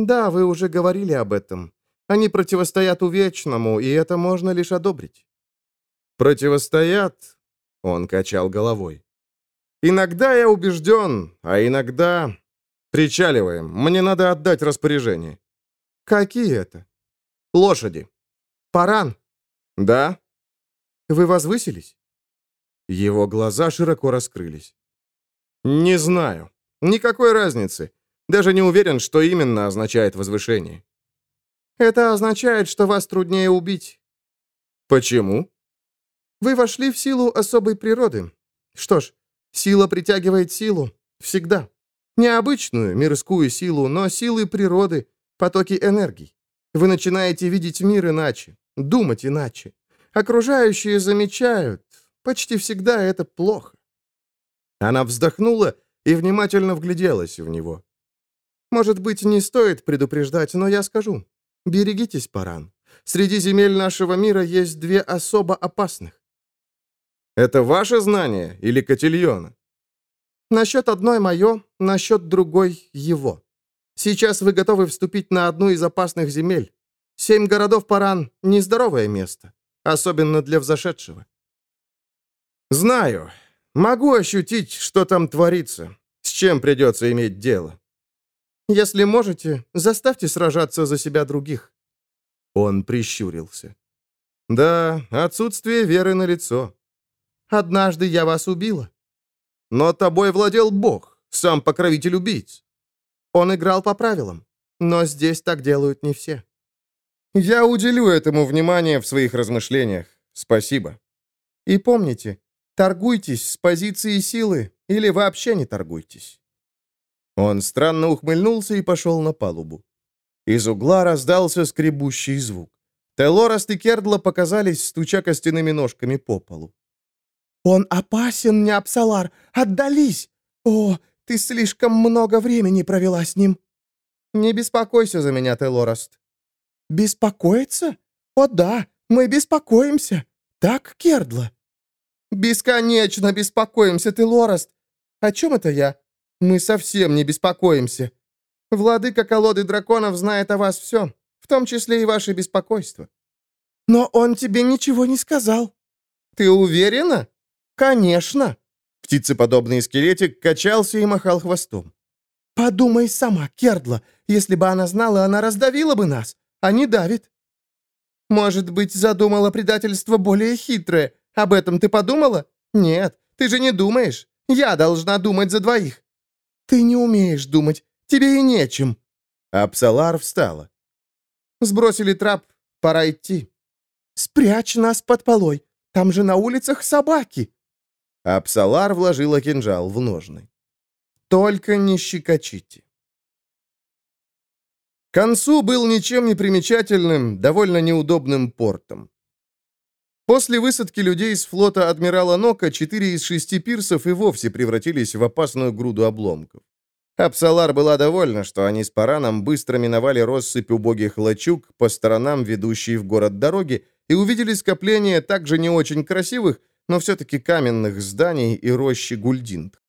Да, вы уже говорили об этом. Они противостоят увечному, и это можно лишь одобрить. Противостоят? Он качал головой. Иногда я убежден, а иногда «Причаливаем. Мне надо отдать распоряжение». «Какие это?» «Лошади». «Паран». «Да». «Вы возвысились?» Его глаза широко раскрылись. «Не знаю. Никакой разницы. Даже не уверен, что именно означает возвышение». «Это означает, что вас труднее убить». «Почему?» «Вы вошли в силу особой природы. Что ж, сила притягивает силу. Всегда». Необычную мирскую силу, но силы природы, потоки энергий. Вы начинаете видеть мир иначе, думать иначе. Окружающие замечают. Почти всегда это плохо. Она вздохнула и внимательно вгляделась в него. «Может быть, не стоит предупреждать, но я скажу. Берегитесь, Паран. Среди земель нашего мира есть две особо опасных». «Это ваше знание или Котильона?» Насчет одной мое, насчет другой его. Сейчас вы готовы вступить на одну из опасных земель. Семь городов Паран — нездоровое место, особенно для взошедшего. Знаю. Могу ощутить, что там творится, с чем придется иметь дело. Если можете, заставьте сражаться за себя других. Он прищурился. Да, отсутствие веры на лицо. Однажды я вас убила. Но тобой владел Бог, сам покровитель убийц. Он играл по правилам, но здесь так делают не все. Я уделю этому внимание в своих размышлениях. Спасибо. И помните, торгуйтесь с позиции силы или вообще не торгуйтесь. Он странно ухмыльнулся и пошел на палубу. Из угла раздался скребущий звук. Телораст и Кердла показались, стуча костяными ножками по полу. «Он опасен, не Апсалар! Отдались! О, ты слишком много времени провела с ним!» «Не беспокойся за меня, Телораст». «Беспокоиться? О да, мы беспокоимся. Так, Кердла?» «Бесконечно беспокоимся, Телораст. О чем это я? Мы совсем не беспокоимся. Владыка колоды драконов знает о вас все, в том числе и ваше беспокойство». «Но он тебе ничего не сказал». «Ты уверена?» «Конечно!» Птицеподобный скелетик качался и махал хвостом. «Подумай сама, Кердла, если бы она знала, она раздавила бы нас, а не давит». «Может быть, задумала предательство более хитрое. Об этом ты подумала? Нет, ты же не думаешь. Я должна думать за двоих». «Ты не умеешь думать. Тебе и нечем». Апсалар встала. «Сбросили трап. Пора идти». «Спрячь нас под полой. Там же на улицах собаки». Апсалар вложила кинжал в ножны. «Только не щекочите». Консу был ничем не примечательным, довольно неудобным портом. После высадки людей с флота адмирала Нока четыре из шести пирсов и вовсе превратились в опасную груду обломков. Апсалар была довольна, что они с Параном быстро миновали россыпь убогих лачуг по сторонам ведущей в город дороги и увидели скопление также не очень красивых, но все-таки каменных зданий и рощи гульдинт.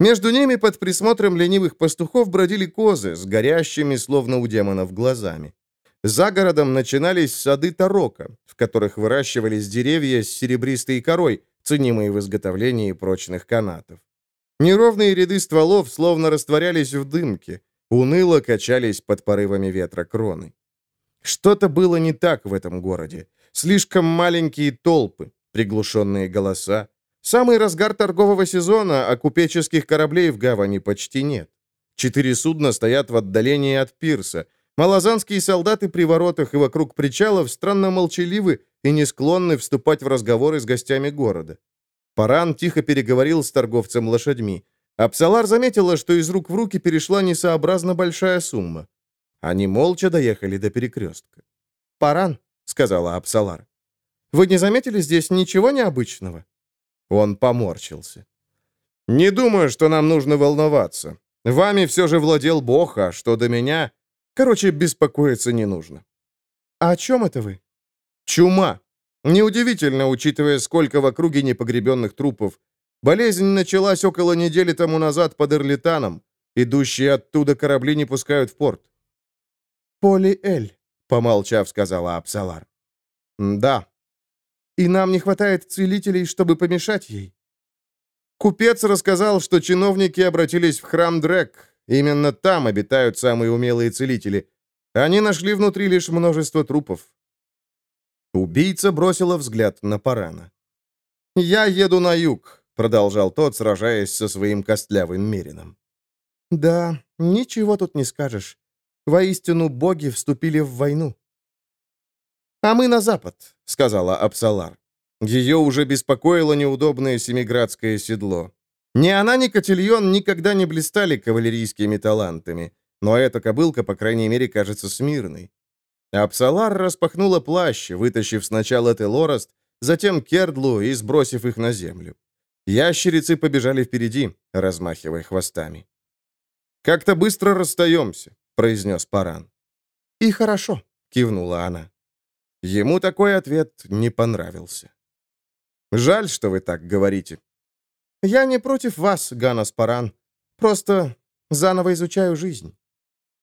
Между ними под присмотром ленивых пастухов бродили козы с горящими, словно у демонов, глазами. За городом начинались сады тарока, в которых выращивались деревья с серебристой корой, ценимые в изготовлении прочных канатов. Неровные ряды стволов словно растворялись в дымке, уныло качались под порывами ветра кроны. Что-то было не так в этом городе. Слишком маленькие толпы, приглушенные голоса. Самый разгар торгового сезона, а купеческих кораблей в гавани почти нет. Четыре судна стоят в отдалении от пирса. Малозанские солдаты при воротах и вокруг причалов странно молчаливы и не склонны вступать в разговоры с гостями города. Паран тихо переговорил с торговцем лошадьми. Апсалар заметила, что из рук в руки перешла несообразно большая сумма. Они молча доехали до перекрестка. «Паран», — сказала Апсалар, вы не заметили здесь ничего необычного?» Он поморщился. «Не думаю, что нам нужно волноваться. Вами все же владел Бог, а что до меня... Короче, беспокоиться не нужно». «А о чем это вы?» «Чума. Неудивительно, учитывая, сколько в округе непогребенных трупов. Болезнь началась около недели тому назад под Эрлитаном. Идущие оттуда корабли не пускают в порт». «Поли-Эль», — помолчав, сказала Апсалар. «Да, и нам не хватает целителей, чтобы помешать ей». Купец рассказал, что чиновники обратились в храм Дрек. Именно там обитают самые умелые целители. Они нашли внутри лишь множество трупов. Убийца бросила взгляд на Парана. «Я еду на юг», — продолжал тот, сражаясь со своим костлявым мерином. «Да, ничего тут не скажешь. Воистину, боги вступили в войну. «А мы на запад», — сказала Апсалар. Ее уже беспокоило неудобное семиградское седло. Ни она, ни Котильон никогда не блистали кавалерийскими талантами, но эта кобылка, по крайней мере, кажется смирной. Апсалар распахнула плащ, вытащив сначала Телорост, затем Кердлу и сбросив их на землю. Ящерицы побежали впереди, размахивая хвостами. «Как-то быстро расстаемся», — произнес Паран. «И хорошо», — кивнула она. Ему такой ответ не понравился. «Жаль, что вы так говорите». Я не против вас, Ганас Паран. Просто заново изучаю жизнь.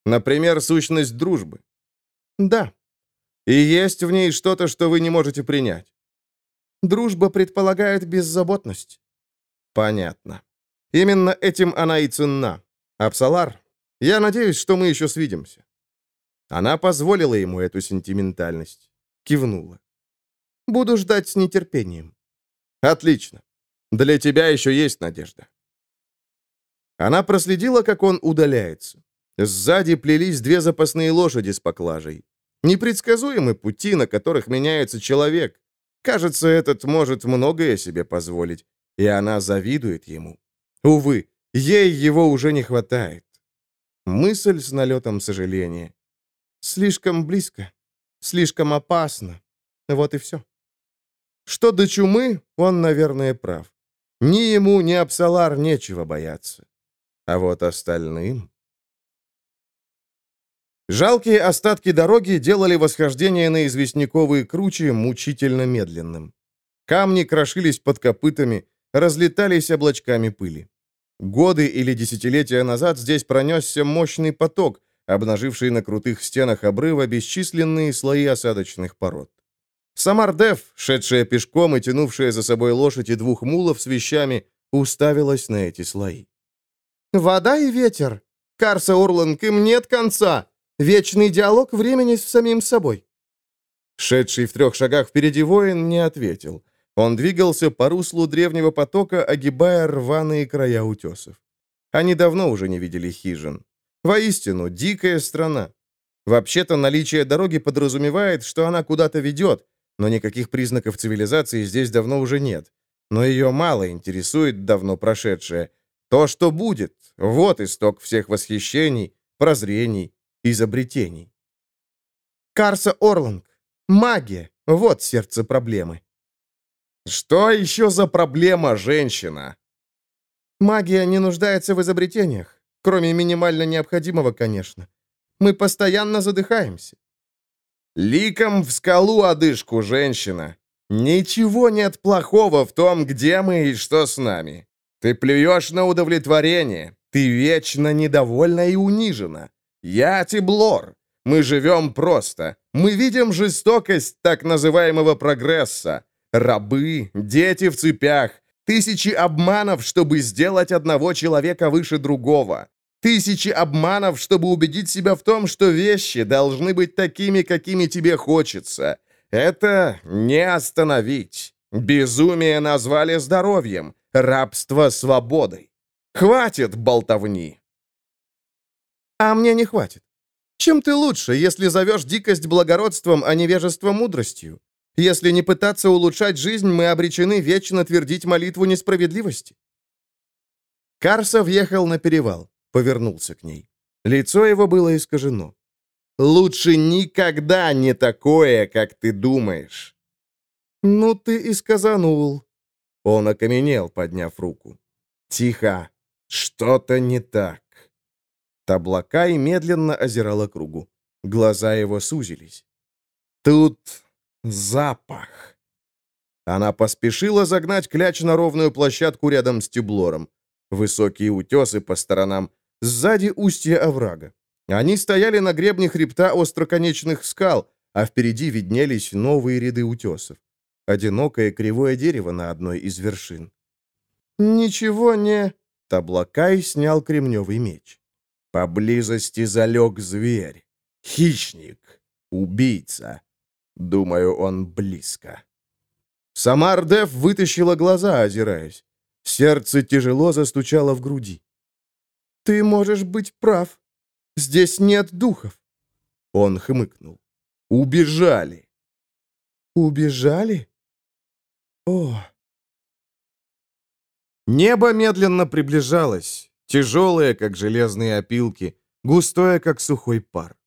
Например, сущность дружбы. Да. И есть в ней что-то, что вы не можете принять. Дружба предполагает беззаботность. Понятно. Именно этим она и ценна. Апсалар, я надеюсь, что мы еще свидимся. Она позволила ему эту сентиментальность. Кивнула. Буду ждать с нетерпением. Отлично. Для тебя еще есть надежда. Она проследила, как он удаляется. Сзади плелись две запасные лошади с поклажей. Непредсказуемы пути, на которых меняется человек. Кажется, этот может многое себе позволить, и она завидует ему. Увы, ей его уже не хватает. Мысль с налетом сожаления. Слишком близко, слишком опасно. Вот и все. Что до чумы, он, наверное, прав. Ни ему, ни Апсалар нечего бояться. А вот остальным... Жалкие остатки дороги делали восхождение на известняковые кручи мучительно медленным. Камни крошились под копытами, разлетались облачками пыли. Годы или десятилетия назад здесь пронесся мощный поток, обнаживший на крутых стенах обрыва бесчисленные слои осадочных пород. Самардев, шедшая пешком и тянувшая за собой лошадь и двух мулов с вещами, уставилась на эти слои. «Вода и ветер. Карса Урланг, им нет конца. Вечный диалог времени с самим собой». Шедший в трех шагах впереди воин не ответил. Он двигался по руслу древнего потока, огибая рваные края утесов. Они давно уже не видели хижин. Воистину, дикая страна. Вообще-то наличие дороги подразумевает, что она куда-то ведет, но никаких признаков цивилизации здесь давно уже нет. Но ее мало интересует давно прошедшее. То, что будет, вот исток всех восхищений, прозрений, изобретений. Карса Орланг. Магия. Вот сердце проблемы. Что еще за проблема, женщина? Магия не нуждается в изобретениях, кроме минимально необходимого, конечно. Мы постоянно задыхаемся. Ликом в скалу одышку, женщина. Ничего нет плохого в том, где мы и что с нами. Ты плюешь на удовлетворение. Ты вечно недовольна и унижена. Я Тиблор. Мы живем просто. Мы видим жестокость так называемого прогресса. Рабы, дети в цепях, тысячи обманов, чтобы сделать одного человека выше другого. Тысячи обманов, чтобы убедить себя в том, что вещи должны быть такими, какими тебе хочется. Это не остановить. Безумие назвали здоровьем, рабство — свободой. Хватит болтовни. А мне не хватит. Чем ты лучше, если зовешь дикость благородством, а невежество мудростью? Если не пытаться улучшать жизнь, мы обречены вечно твердить молитву несправедливости. Карса въехал на перевал повернулся к ней. Лицо его было искажено. «Лучше никогда не такое, как ты думаешь». «Ну ты и сказанул». Он окаменел, подняв руку. «Тихо. Что-то не так». Таблакай медленно озирала кругу. Глаза его сузились. «Тут запах». Она поспешила загнать кляч на ровную площадку рядом с тюблором. Высокие утесы по сторонам, Сзади устье оврага. Они стояли на гребне хребта остроконечных скал, а впереди виднелись новые ряды утесов. Одинокое кривое дерево на одной из вершин. «Ничего не...» Таблакай снял кремневый меч. Поблизости залег зверь. Хищник. Убийца. Думаю, он близко. Самардев вытащила глаза, озираясь. Сердце тяжело застучало в груди. «Ты можешь быть прав. Здесь нет духов». Он хмыкнул. «Убежали». «Убежали? О!» Небо медленно приближалось, тяжелое, как железные опилки, густое, как сухой пар.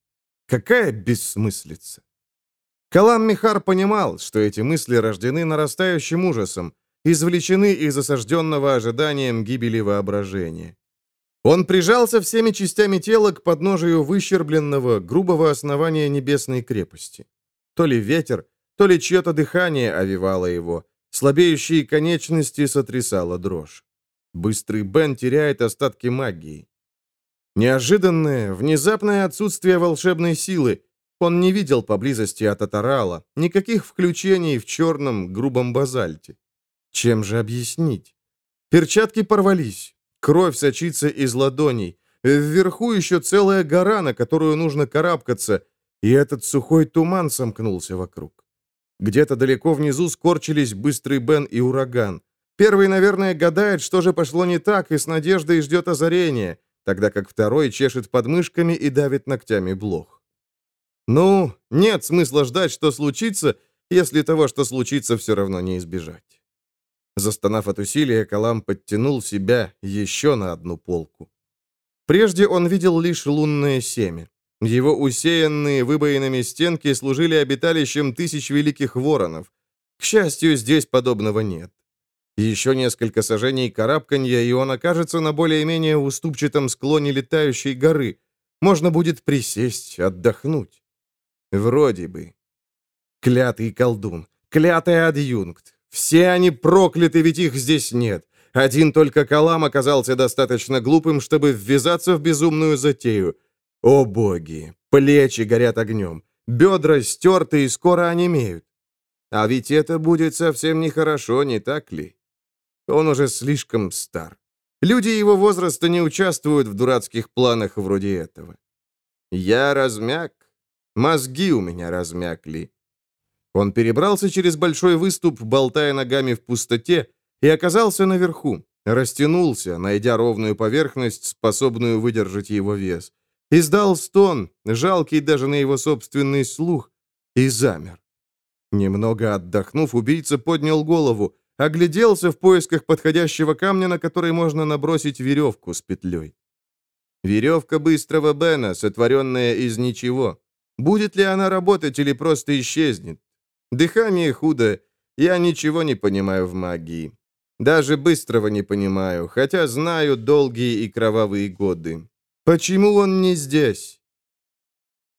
Какая бессмыслица! Калам Михар понимал, что эти мысли рождены нарастающим ужасом, извлечены из осажденного ожиданием гибели воображения. Он прижался всеми частями тела к подножию выщербленного, грубого основания небесной крепости. То ли ветер, то ли чье-то дыхание овивало его, слабеющие конечности сотрясала дрожь. Быстрый Бен теряет остатки магии. Неожиданное, внезапное отсутствие волшебной силы. Он не видел поблизости от Атарала никаких включений в черном грубом базальте. Чем же объяснить? Перчатки порвались, кровь сочится из ладоней, вверху еще целая гора, на которую нужно карабкаться, и этот сухой туман сомкнулся вокруг. Где-то далеко внизу скорчились быстрый Бен и ураган. Первый, наверное, гадает, что же пошло не так, и с надеждой ждет озарения, тогда как второй чешет подмышками и давит ногтями блох. Ну, нет смысла ждать, что случится, если того, что случится, все равно не избежать. Застонав от усилия, Калам подтянул себя еще на одну полку. Прежде он видел лишь лунное семя. Его усеянные выбоинами стенки служили обиталищем тысяч великих воронов. К счастью, здесь подобного нет. Еще несколько сажений карабканья, и он окажется на более-менее уступчатом склоне летающей горы. Можно будет присесть, отдохнуть. Вроде бы. Клятый колдун, клятый адъюнкт. Все они прокляты, ведь их здесь нет. Один только Калам оказался достаточно глупым, чтобы ввязаться в безумную затею. О боги! Плечи горят огнем. Бедра стерты и скоро онемеют. А ведь это будет совсем нехорошо, не так ли? Он уже слишком стар. Люди его возраста не участвуют в дурацких планах вроде этого. Я размяк. Мозги у меня размякли. Он перебрался через большой выступ, болтая ногами в пустоте, и оказался наверху. Растянулся, найдя ровную поверхность, способную выдержать его вес. Издал стон, жалкий даже на его собственный слух, и замер. Немного отдохнув, убийца поднял голову, огляделся в поисках подходящего камня, на который можно набросить веревку с петлей. Веревка быстрого Бена, сотворенная из ничего. Будет ли она работать или просто исчезнет? Дыхание худо, я ничего не понимаю в магии. Даже быстрого не понимаю, хотя знаю долгие и кровавые годы. Почему он не здесь?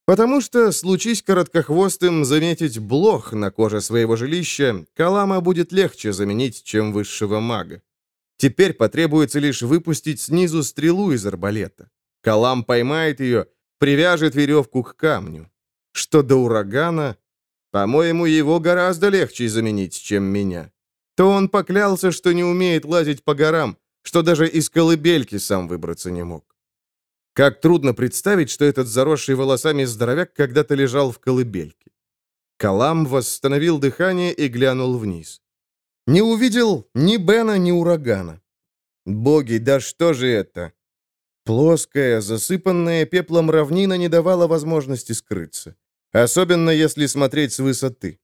Потому что, случись короткохвостым заметить блох на коже своего жилища, Калама будет легче заменить, чем высшего мага. Теперь потребуется лишь выпустить снизу стрелу из арбалета. Калам поймает ее, привяжет веревку к камню. Что до урагана, по-моему, его гораздо легче заменить, чем меня. То он поклялся, что не умеет лазить по горам, что даже из колыбельки сам выбраться не мог. Как трудно представить, что этот заросший волосами здоровяк когда-то лежал в колыбельке. Калам восстановил дыхание и глянул вниз. Не увидел ни Бена, ни урагана. Боги, да что же это? Плоская, засыпанная пеплом равнина не давала возможности скрыться. Особенно если смотреть с высоты.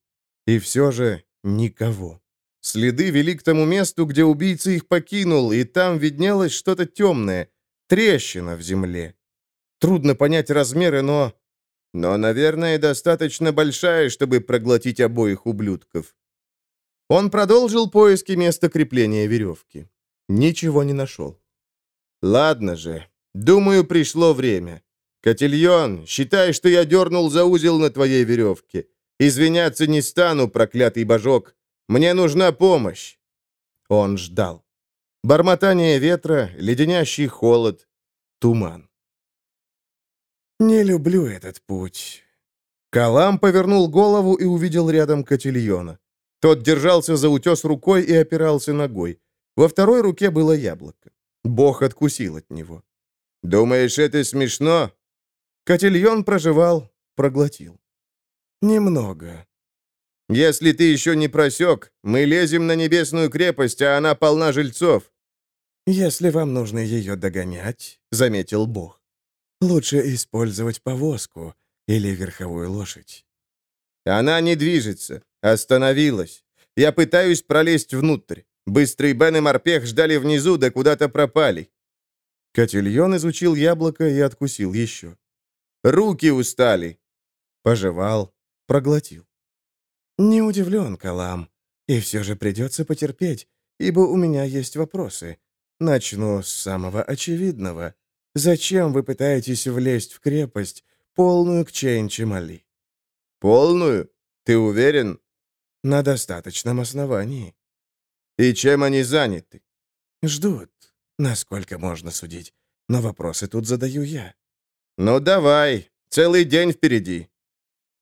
И все же никого. Следы вели к тому месту, где убийца их покинул, и там виднелось что-то темное, Трещина в земле. Трудно понять размеры, но... Но, наверное, достаточно большая, чтобы проглотить обоих ублюдков. Он продолжил поиски места крепления веревки. Ничего не нашел. Ладно же. Думаю, пришло время. Котельон, считай, что я дернул за узел на твоей веревке. Извиняться не стану, проклятый божок. Мне нужна помощь. Он ждал. Бормотание ветра, леденящий холод, туман. «Не люблю этот путь». Калам повернул голову и увидел рядом Котильона. Тот держался за утес рукой и опирался ногой. Во второй руке было яблоко. Бог откусил от него. «Думаешь, это смешно?» Котильон проживал, проглотил. «Немного». «Если ты еще не просек, мы лезем на небесную крепость, а она полна жильцов. «Если вам нужно ее догонять», — заметил Бог, — «лучше использовать повозку или верховую лошадь». «Она не движется. Остановилась. Я пытаюсь пролезть внутрь. Быстрый Бен и Морпех ждали внизу, да куда-то пропали». Котельон изучил яблоко и откусил еще. «Руки устали». Пожевал, проглотил. «Не удивлен, Калам. И все же придется потерпеть, ибо у меня есть вопросы. Начну с самого очевидного. Зачем вы пытаетесь влезть в крепость, полную к Чейн-Чемали? Полную? Ты уверен? На достаточном основании. И чем они заняты? Ждут. Насколько можно судить. Но вопросы тут задаю я. «Ну давай, целый день впереди».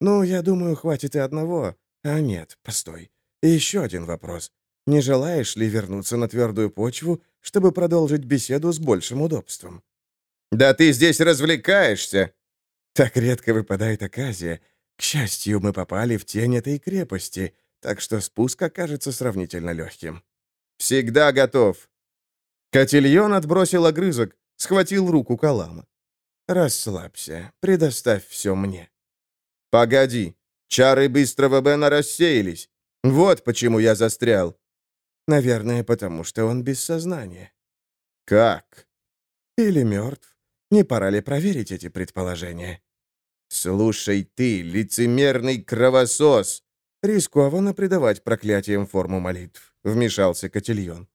«Ну, я думаю, хватит и одного. А нет, постой. И еще один вопрос. Не желаешь ли вернуться на твердую почву, чтобы продолжить беседу с большим удобством?» «Да ты здесь развлекаешься!» «Так редко выпадает оказия. К счастью, мы попали в тень этой крепости, так что спуск окажется сравнительно легким». «Всегда готов». Котильон отбросил огрызок, схватил руку Калама. «Расслабься, предоставь все мне». «Погоди, чары быстрого Бена рассеялись. Вот почему я застрял». «Наверное, потому что он без сознания». «Как?» «Или мертв. Не пора ли проверить эти предположения?» «Слушай ты, лицемерный кровосос!» «Рискованно придавать проклятиям форму молитв», — вмешался Котильон.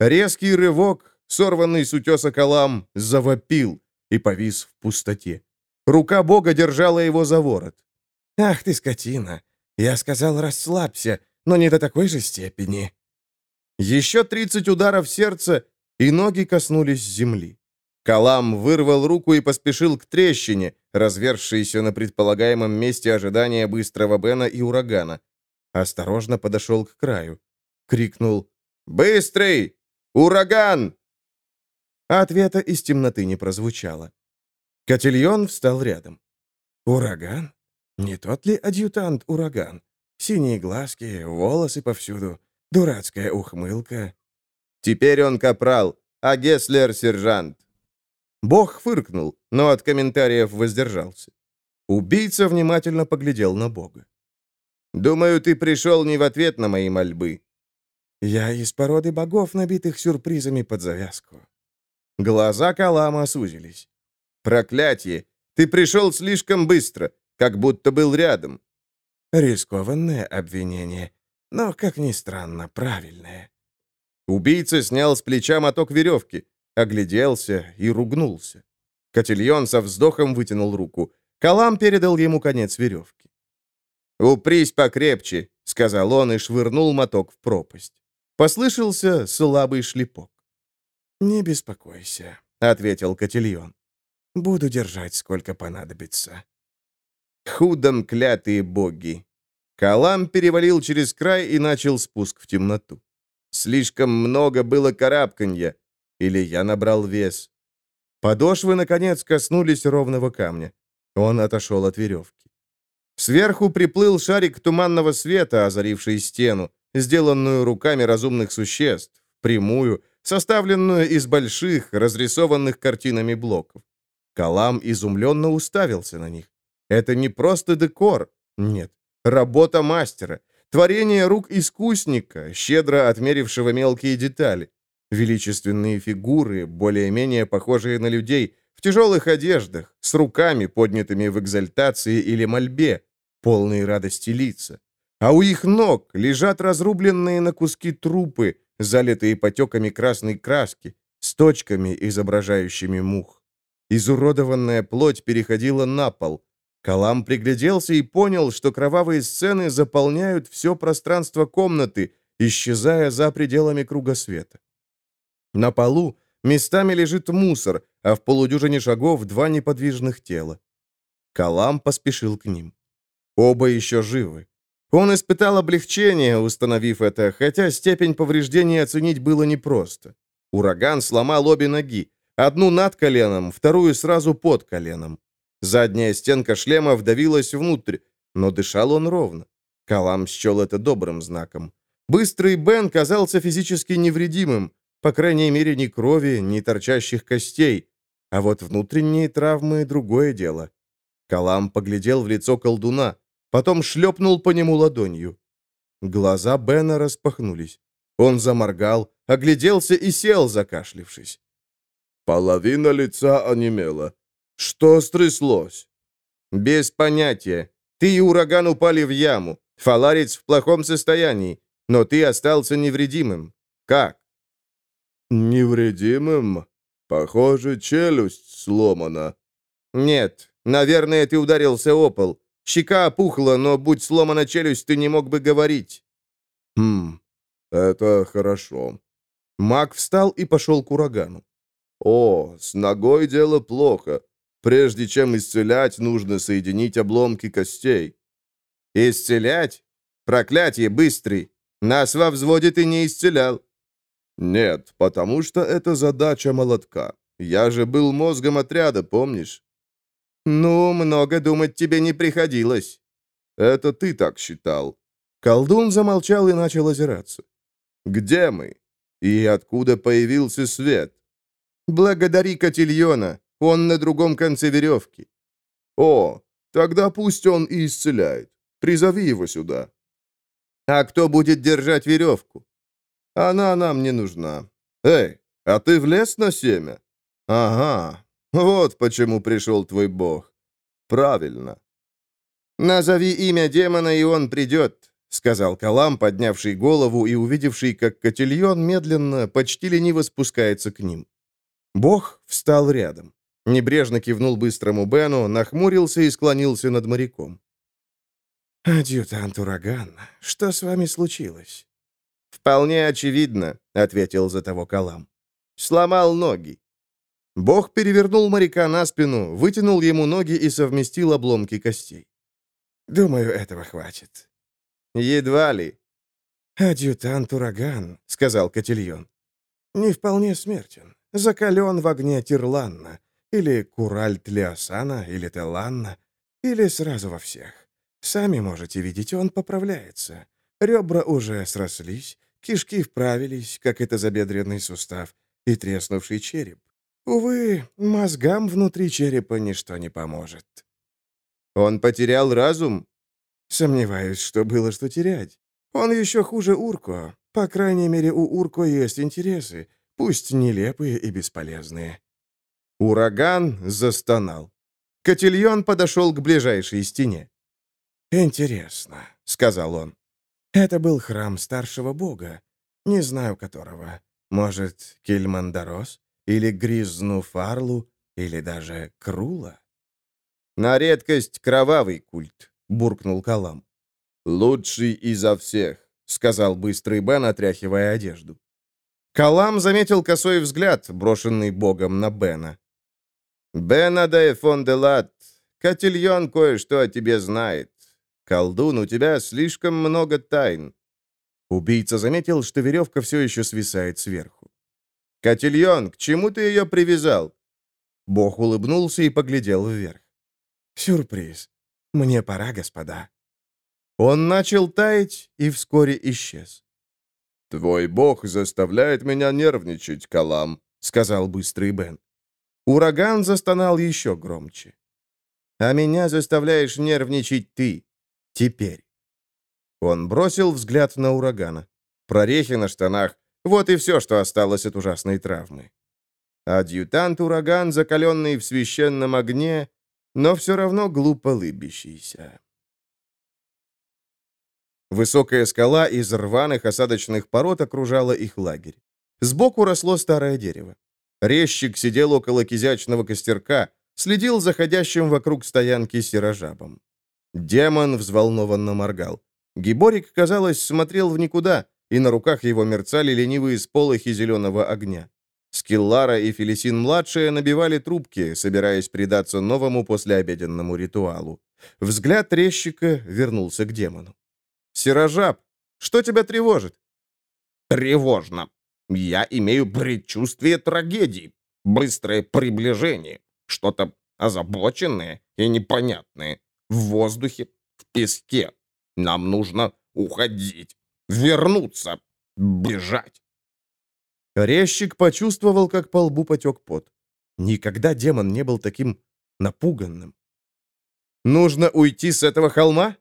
Резкий рывок, сорванный с утеса Калам, завопил и повис в пустоте. Рука Бога держала его за ворот. «Ах ты, скотина! Я сказал, расслабься, но не до такой же степени». Еще тридцать ударов сердца, и ноги коснулись земли. Калам вырвал руку и поспешил к трещине, развершейся на предполагаемом месте ожидания быстрого Бена и урагана. Осторожно подошел к краю. Крикнул «Быстрый! Ураган!» Ответа из темноты не прозвучало. Котельон встал рядом. «Ураган? Не тот ли адъютант ураган? Синие глазки, волосы повсюду, дурацкая ухмылка». «Теперь он капрал, а Геслер — сержант». Бог фыркнул, но от комментариев воздержался. Убийца внимательно поглядел на Бога. «Думаю, ты пришел не в ответ на мои мольбы». «Я из породы богов, набитых сюрпризами под завязку». Глаза Калама сузились. «Проклятие! Ты пришел слишком быстро, как будто был рядом». Рискованное обвинение, но, как ни странно, правильное. Убийца снял с плеча моток веревки, огляделся и ругнулся. Котельон со вздохом вытянул руку. Калам передал ему конец веревки. «Упрись покрепче», — сказал он и швырнул моток в пропасть. Послышался слабый шлепок. «Не беспокойся», — ответил Котельон. «Буду держать, сколько понадобится». Худом клятые боги. Калам перевалил через край и начал спуск в темноту. Слишком много было карабканья, или я набрал вес. Подошвы, наконец, коснулись ровного камня. Он отошел от веревки. Сверху приплыл шарик туманного света, озаривший стену, сделанную руками разумных существ, прямую, составленную из больших, разрисованных картинами блоков. Калам изумленно уставился на них. Это не просто декор, нет, работа мастера, творение рук искусника, щедро отмерившего мелкие детали. Величественные фигуры, более-менее похожие на людей, в тяжелых одеждах, с руками, поднятыми в экзальтации или мольбе, полные радости лица. А у их ног лежат разрубленные на куски трупы, залитые потеками красной краски, с точками, изображающими мух. Изуродованная плоть переходила на пол. Калам пригляделся и понял, что кровавые сцены заполняют все пространство комнаты, исчезая за пределами круга света. На полу местами лежит мусор, а в полудюжине шагов два неподвижных тела. Калам поспешил к ним. Оба еще живы. Он испытал облегчение, установив это, хотя степень повреждения оценить было непросто. Ураган сломал обе ноги. Одну над коленом, вторую сразу под коленом. Задняя стенка шлема вдавилась внутрь, но дышал он ровно. Калам счел это добрым знаком. Быстрый Бен казался физически невредимым, по крайней мере, ни крови, ни торчащих костей. А вот внутренние травмы — другое дело. Калам поглядел в лицо колдуна, потом шлепнул по нему ладонью. Глаза Бена распахнулись. Он заморгал, огляделся и сел, закашлившись. Половина лица онемела. Что стряслось? Без понятия. Ты и ураган упали в яму. Фаларец в плохом состоянии, но ты остался невредимым. Как? Невредимым? Похоже, челюсть сломана. Нет, наверное, ты ударился о пол. Щека опухла, но будь сломана челюсть, ты не мог бы говорить. Хм, это хорошо. Маг встал и пошел к урагану. «О, с ногой дело плохо. Прежде чем исцелять, нужно соединить обломки костей». «Исцелять? Проклятие, быстрый! Нас во взводе ты не исцелял». «Нет, потому что это задача молотка. Я же был мозгом отряда, помнишь?» «Ну, много думать тебе не приходилось». «Это ты так считал». Колдун замолчал и начал озираться. «Где мы? И откуда появился свет?» «Благодари Котильона. Он на другом конце веревки». «О, тогда пусть он и исцеляет. Призови его сюда». «А кто будет держать веревку?» «Она нам не нужна. Эй, а ты влез на семя?» «Ага, вот почему пришел твой бог. Правильно». «Назови имя демона, и он придет», — сказал Калам, поднявший голову и увидевший, как Котильон медленно, почти лениво спускается к ним. Бог встал рядом. Небрежно кивнул быстрому Бену, нахмурился и склонился над моряком. «Адъютант Ураган, что с вами случилось?» «Вполне очевидно», — ответил за того Калам. «Сломал ноги». Бог перевернул моряка на спину, вытянул ему ноги и совместил обломки костей. «Думаю, этого хватит». «Едва ли». «Адъютант Ураган», — сказал Котильон, — «не вполне смертен. Закален в огне Тирланна, или Куральт Леосана, или Теланна, или сразу во всех. Сами можете видеть, он поправляется. Ребра уже срослись, кишки вправились, как это забедренный сустав, и треснувший череп. Увы, мозгам внутри черепа ничто не поможет. Он потерял разум? Сомневаюсь, что было что терять. Он еще хуже Урко. По крайней мере, у Урко есть интересы, пусть нелепые и бесполезные. Ураган застонал. Котильон подошел к ближайшей стене. «Интересно», — сказал он. «Это был храм старшего бога, не знаю которого. Может, Кельмандарос? Или Гризнуфарлу? Или даже Крула?» «На редкость кровавый культ», — буркнул Калам. «Лучший изо всех», — сказал быстрый Бен, отряхивая одежду. Калам заметил косой взгляд, брошенный богом на Бена. «Бена де фон де Лат, Котильон кое-что о тебе знает. «Колдун, у тебя слишком много тайн». Убийца заметил, что веревка все еще свисает сверху. «Котильон, к чему ты ее привязал?» Бог улыбнулся и поглядел вверх. «Сюрприз. Мне пора, господа». Он начал таять и вскоре исчез. «Твой бог заставляет меня нервничать, Калам», — сказал быстрый Бен. Ураган застонал еще громче. «А меня заставляешь нервничать ты. Теперь. Он бросил взгляд на урагана. Прорехи на штанах. Вот и все, что осталось от ужасной травмы. Адъютант-ураган, закаленный в священном огне, но все равно глупо лыбящийся. Высокая скала из рваных осадочных пород окружала их лагерь. Сбоку росло старое дерево. Резчик сидел около кизячного костерка, следил за ходящим вокруг стоянки серожабом. Демон взволнованно моргал. Гиборик, казалось, смотрел в никуда, и на руках его мерцали ленивые сполохи зеленого огня. Скиллара и Фелисин-младшие набивали трубки, собираясь предаться новому послеобеденному ритуалу. Взгляд резчика вернулся к демону. «Сирожаб, что тебя тревожит?» «Тревожно. Я имею предчувствие трагедии, быстрое приближение, что-то озабоченное и непонятное в воздухе, в песке. Нам нужно уходить, вернуться, бежать. Резчик почувствовал, как по лбу потек пот. Никогда демон не был таким напуганным. «Нужно уйти с этого холма?»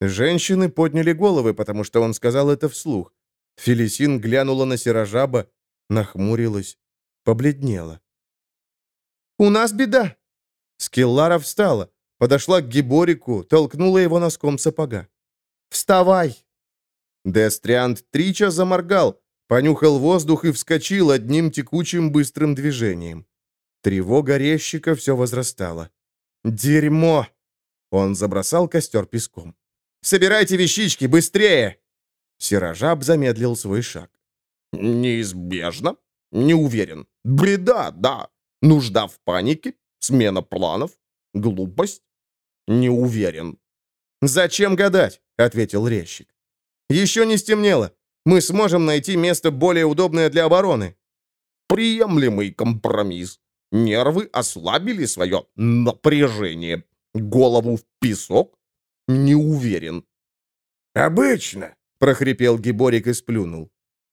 Женщины подняли головы, потому что он сказал это вслух. Фелисин глянула на Сирожаба, нахмурилась, побледнела. «У нас беда!» Скеллара встала. Подошла к Гиборику, толкнула его носком сапога. «Вставай!» Дестриант Трича заморгал, понюхал воздух и вскочил одним текучим быстрым движением. Тревога резчика все возрастала. «Дерьмо!» Он забросал костер песком. «Собирайте вещички, быстрее!» Сирожаб замедлил свой шаг. Неизбежно? Не уверен. Бреда, да. Нужда в панике? Смена планов? Глупость? Не уверен. «Зачем гадать?» — ответил резчик. «Еще не стемнело. Мы сможем найти место более удобное для обороны». «Приемлемый компромисс. Нервы ослабили свое напряжение. Голову в песок? Не уверен». «Обычно», — прохрипел Гиборик и сплюнул.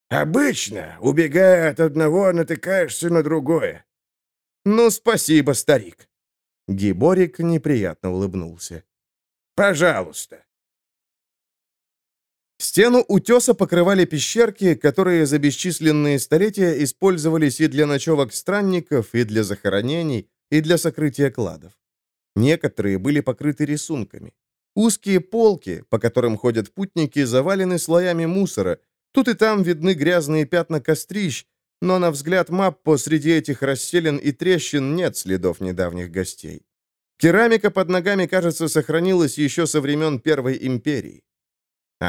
«Обычно, убегая от одного, натыкаешься на другое». «Ну, спасибо, старик». Гиборик неприятно улыбнулся. «Пожалуйста». Стену утеса покрывали пещерки, которые за бесчисленные столетия использовались и для ночевок странников, и для захоронений, и для сокрытия кладов. Некоторые были покрыты рисунками. Узкие полки, по которым ходят путники, завалены слоями мусора. Тут и там видны грязные пятна кострищ, но на взгляд Маппо среди этих расселен и трещин нет следов недавних гостей. Керамика под ногами, кажется, сохранилась еще со времен Первой империи.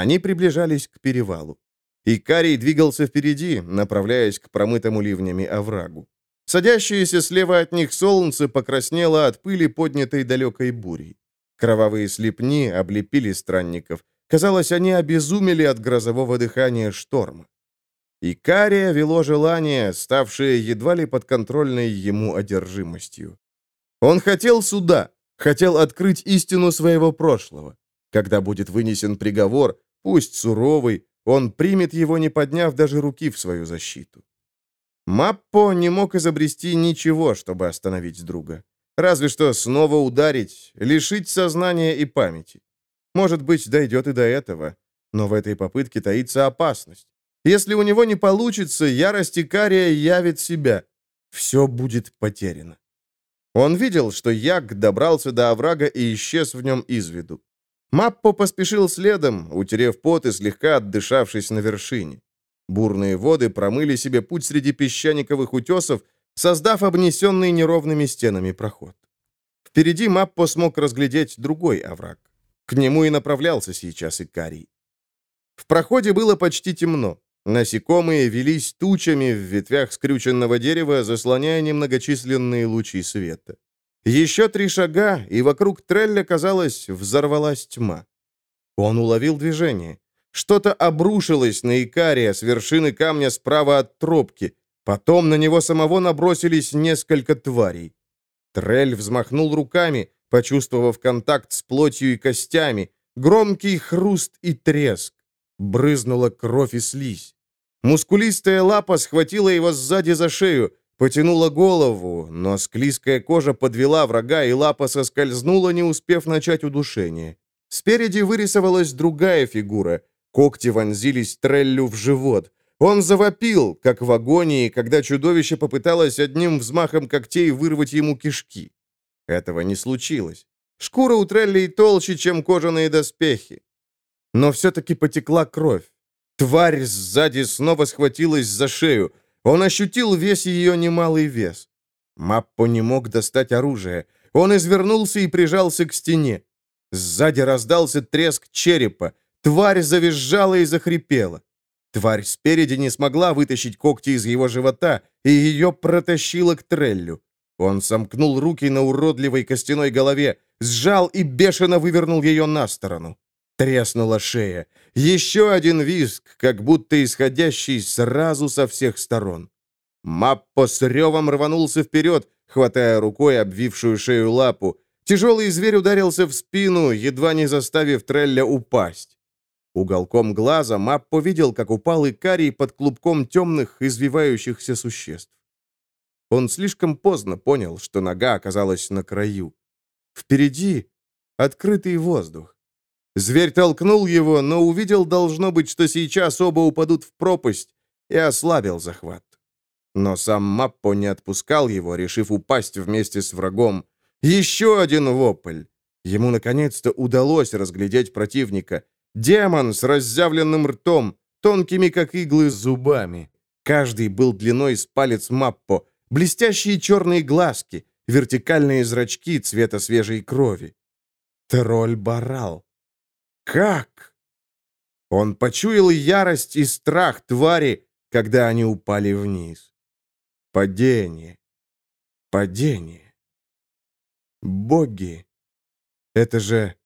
Они приближались к перевалу. Икарий двигался впереди, направляясь к промытому ливнями оврагу. Садящееся слева от них солнце покраснело от пыли, поднятой далекой бурей. Кровавые слепни облепили странников. Казалось, они обезумели от грозового дыхания шторма. Икария вело желание, ставшее едва ли подконтрольной ему одержимостью. Он хотел суда, хотел открыть истину своего прошлого. Когда будет вынесен приговор, пусть суровый, он примет его, не подняв даже руки в свою защиту. Маппо не мог изобрести ничего, чтобы остановить друга. Разве что снова ударить, лишить сознания и памяти. Может быть, дойдет и до этого. Но в этой попытке таится опасность. Если у него не получится, ярость Икария явит себя. Все будет потеряно. Он видел, что Як добрался до оврага и исчез в нем из виду. Маппо поспешил следом, утерев пот и слегка отдышавшись на вершине. Бурные воды промыли себе путь среди песчаниковых утесов, создав обнесенный неровными стенами проход. Впереди Маппо смог разглядеть другой овраг. К нему и направлялся сейчас Икарий. В проходе было почти темно. Насекомые велись тучами в ветвях скрюченного дерева, заслоняя немногочисленные лучи света. Еще три шага, и вокруг Трелля, казалось, взорвалась тьма. Он уловил движение. Что-то обрушилось на Икария с вершины камня справа от тропки. Потом на него самого набросились несколько тварей. Трель взмахнул руками, почувствовав контакт с плотью и костями, громкий хруст и треск. Брызнула кровь и слизь. Мускулистая лапа схватила его сзади за шею, потянула голову, но склизкая кожа подвела врага, и лапа соскользнула, не успев начать удушение. Спереди вырисовалась другая фигура. Когти вонзились Треллю в живот. Он завопил, как в агонии, когда чудовище попыталось одним взмахом когтей вырвать ему кишки. Этого не случилось. Шкура у Треллей толще, чем кожаные доспехи. Но все-таки потекла кровь. Тварь сзади снова схватилась за шею. Он ощутил весь ее немалый вес. Маппо не мог достать оружие. Он извернулся и прижался к стене. Сзади раздался треск черепа. Тварь завизжала и захрипела. Тварь спереди не смогла вытащить когти из его живота, и ее протащило к треллю. Он сомкнул руки на уродливой костяной голове, сжал и бешено вывернул ее на сторону. Треснула шея. Еще один визг, как будто исходящий сразу со всех сторон. Маппо с ревом рванулся вперед, хватая рукой обвившую шею лапу. Тяжелый зверь ударился в спину, едва не заставив Трелля упасть. Уголком глаза Маппо видел, как упал Икарий под клубком темных, извивающихся существ. Он слишком поздно понял, что нога оказалась на краю. Впереди открытый воздух. Зверь толкнул его, но увидел, должно быть, что сейчас оба упадут в пропасть, и ослабил захват. Но сам Маппо не отпускал его, решив упасть вместе с врагом. Еще один вопль. Ему, наконец-то, удалось разглядеть противника — Демон с разъявленным ртом, тонкими, как иглы, зубами. Каждый был длиной с палец Маппо, блестящие черные глазки, вертикальные зрачки цвета свежей крови. Тролль-барал. Как? Он почуял ярость и страх твари, когда они упали вниз. Падение. Падение. Боги. Это же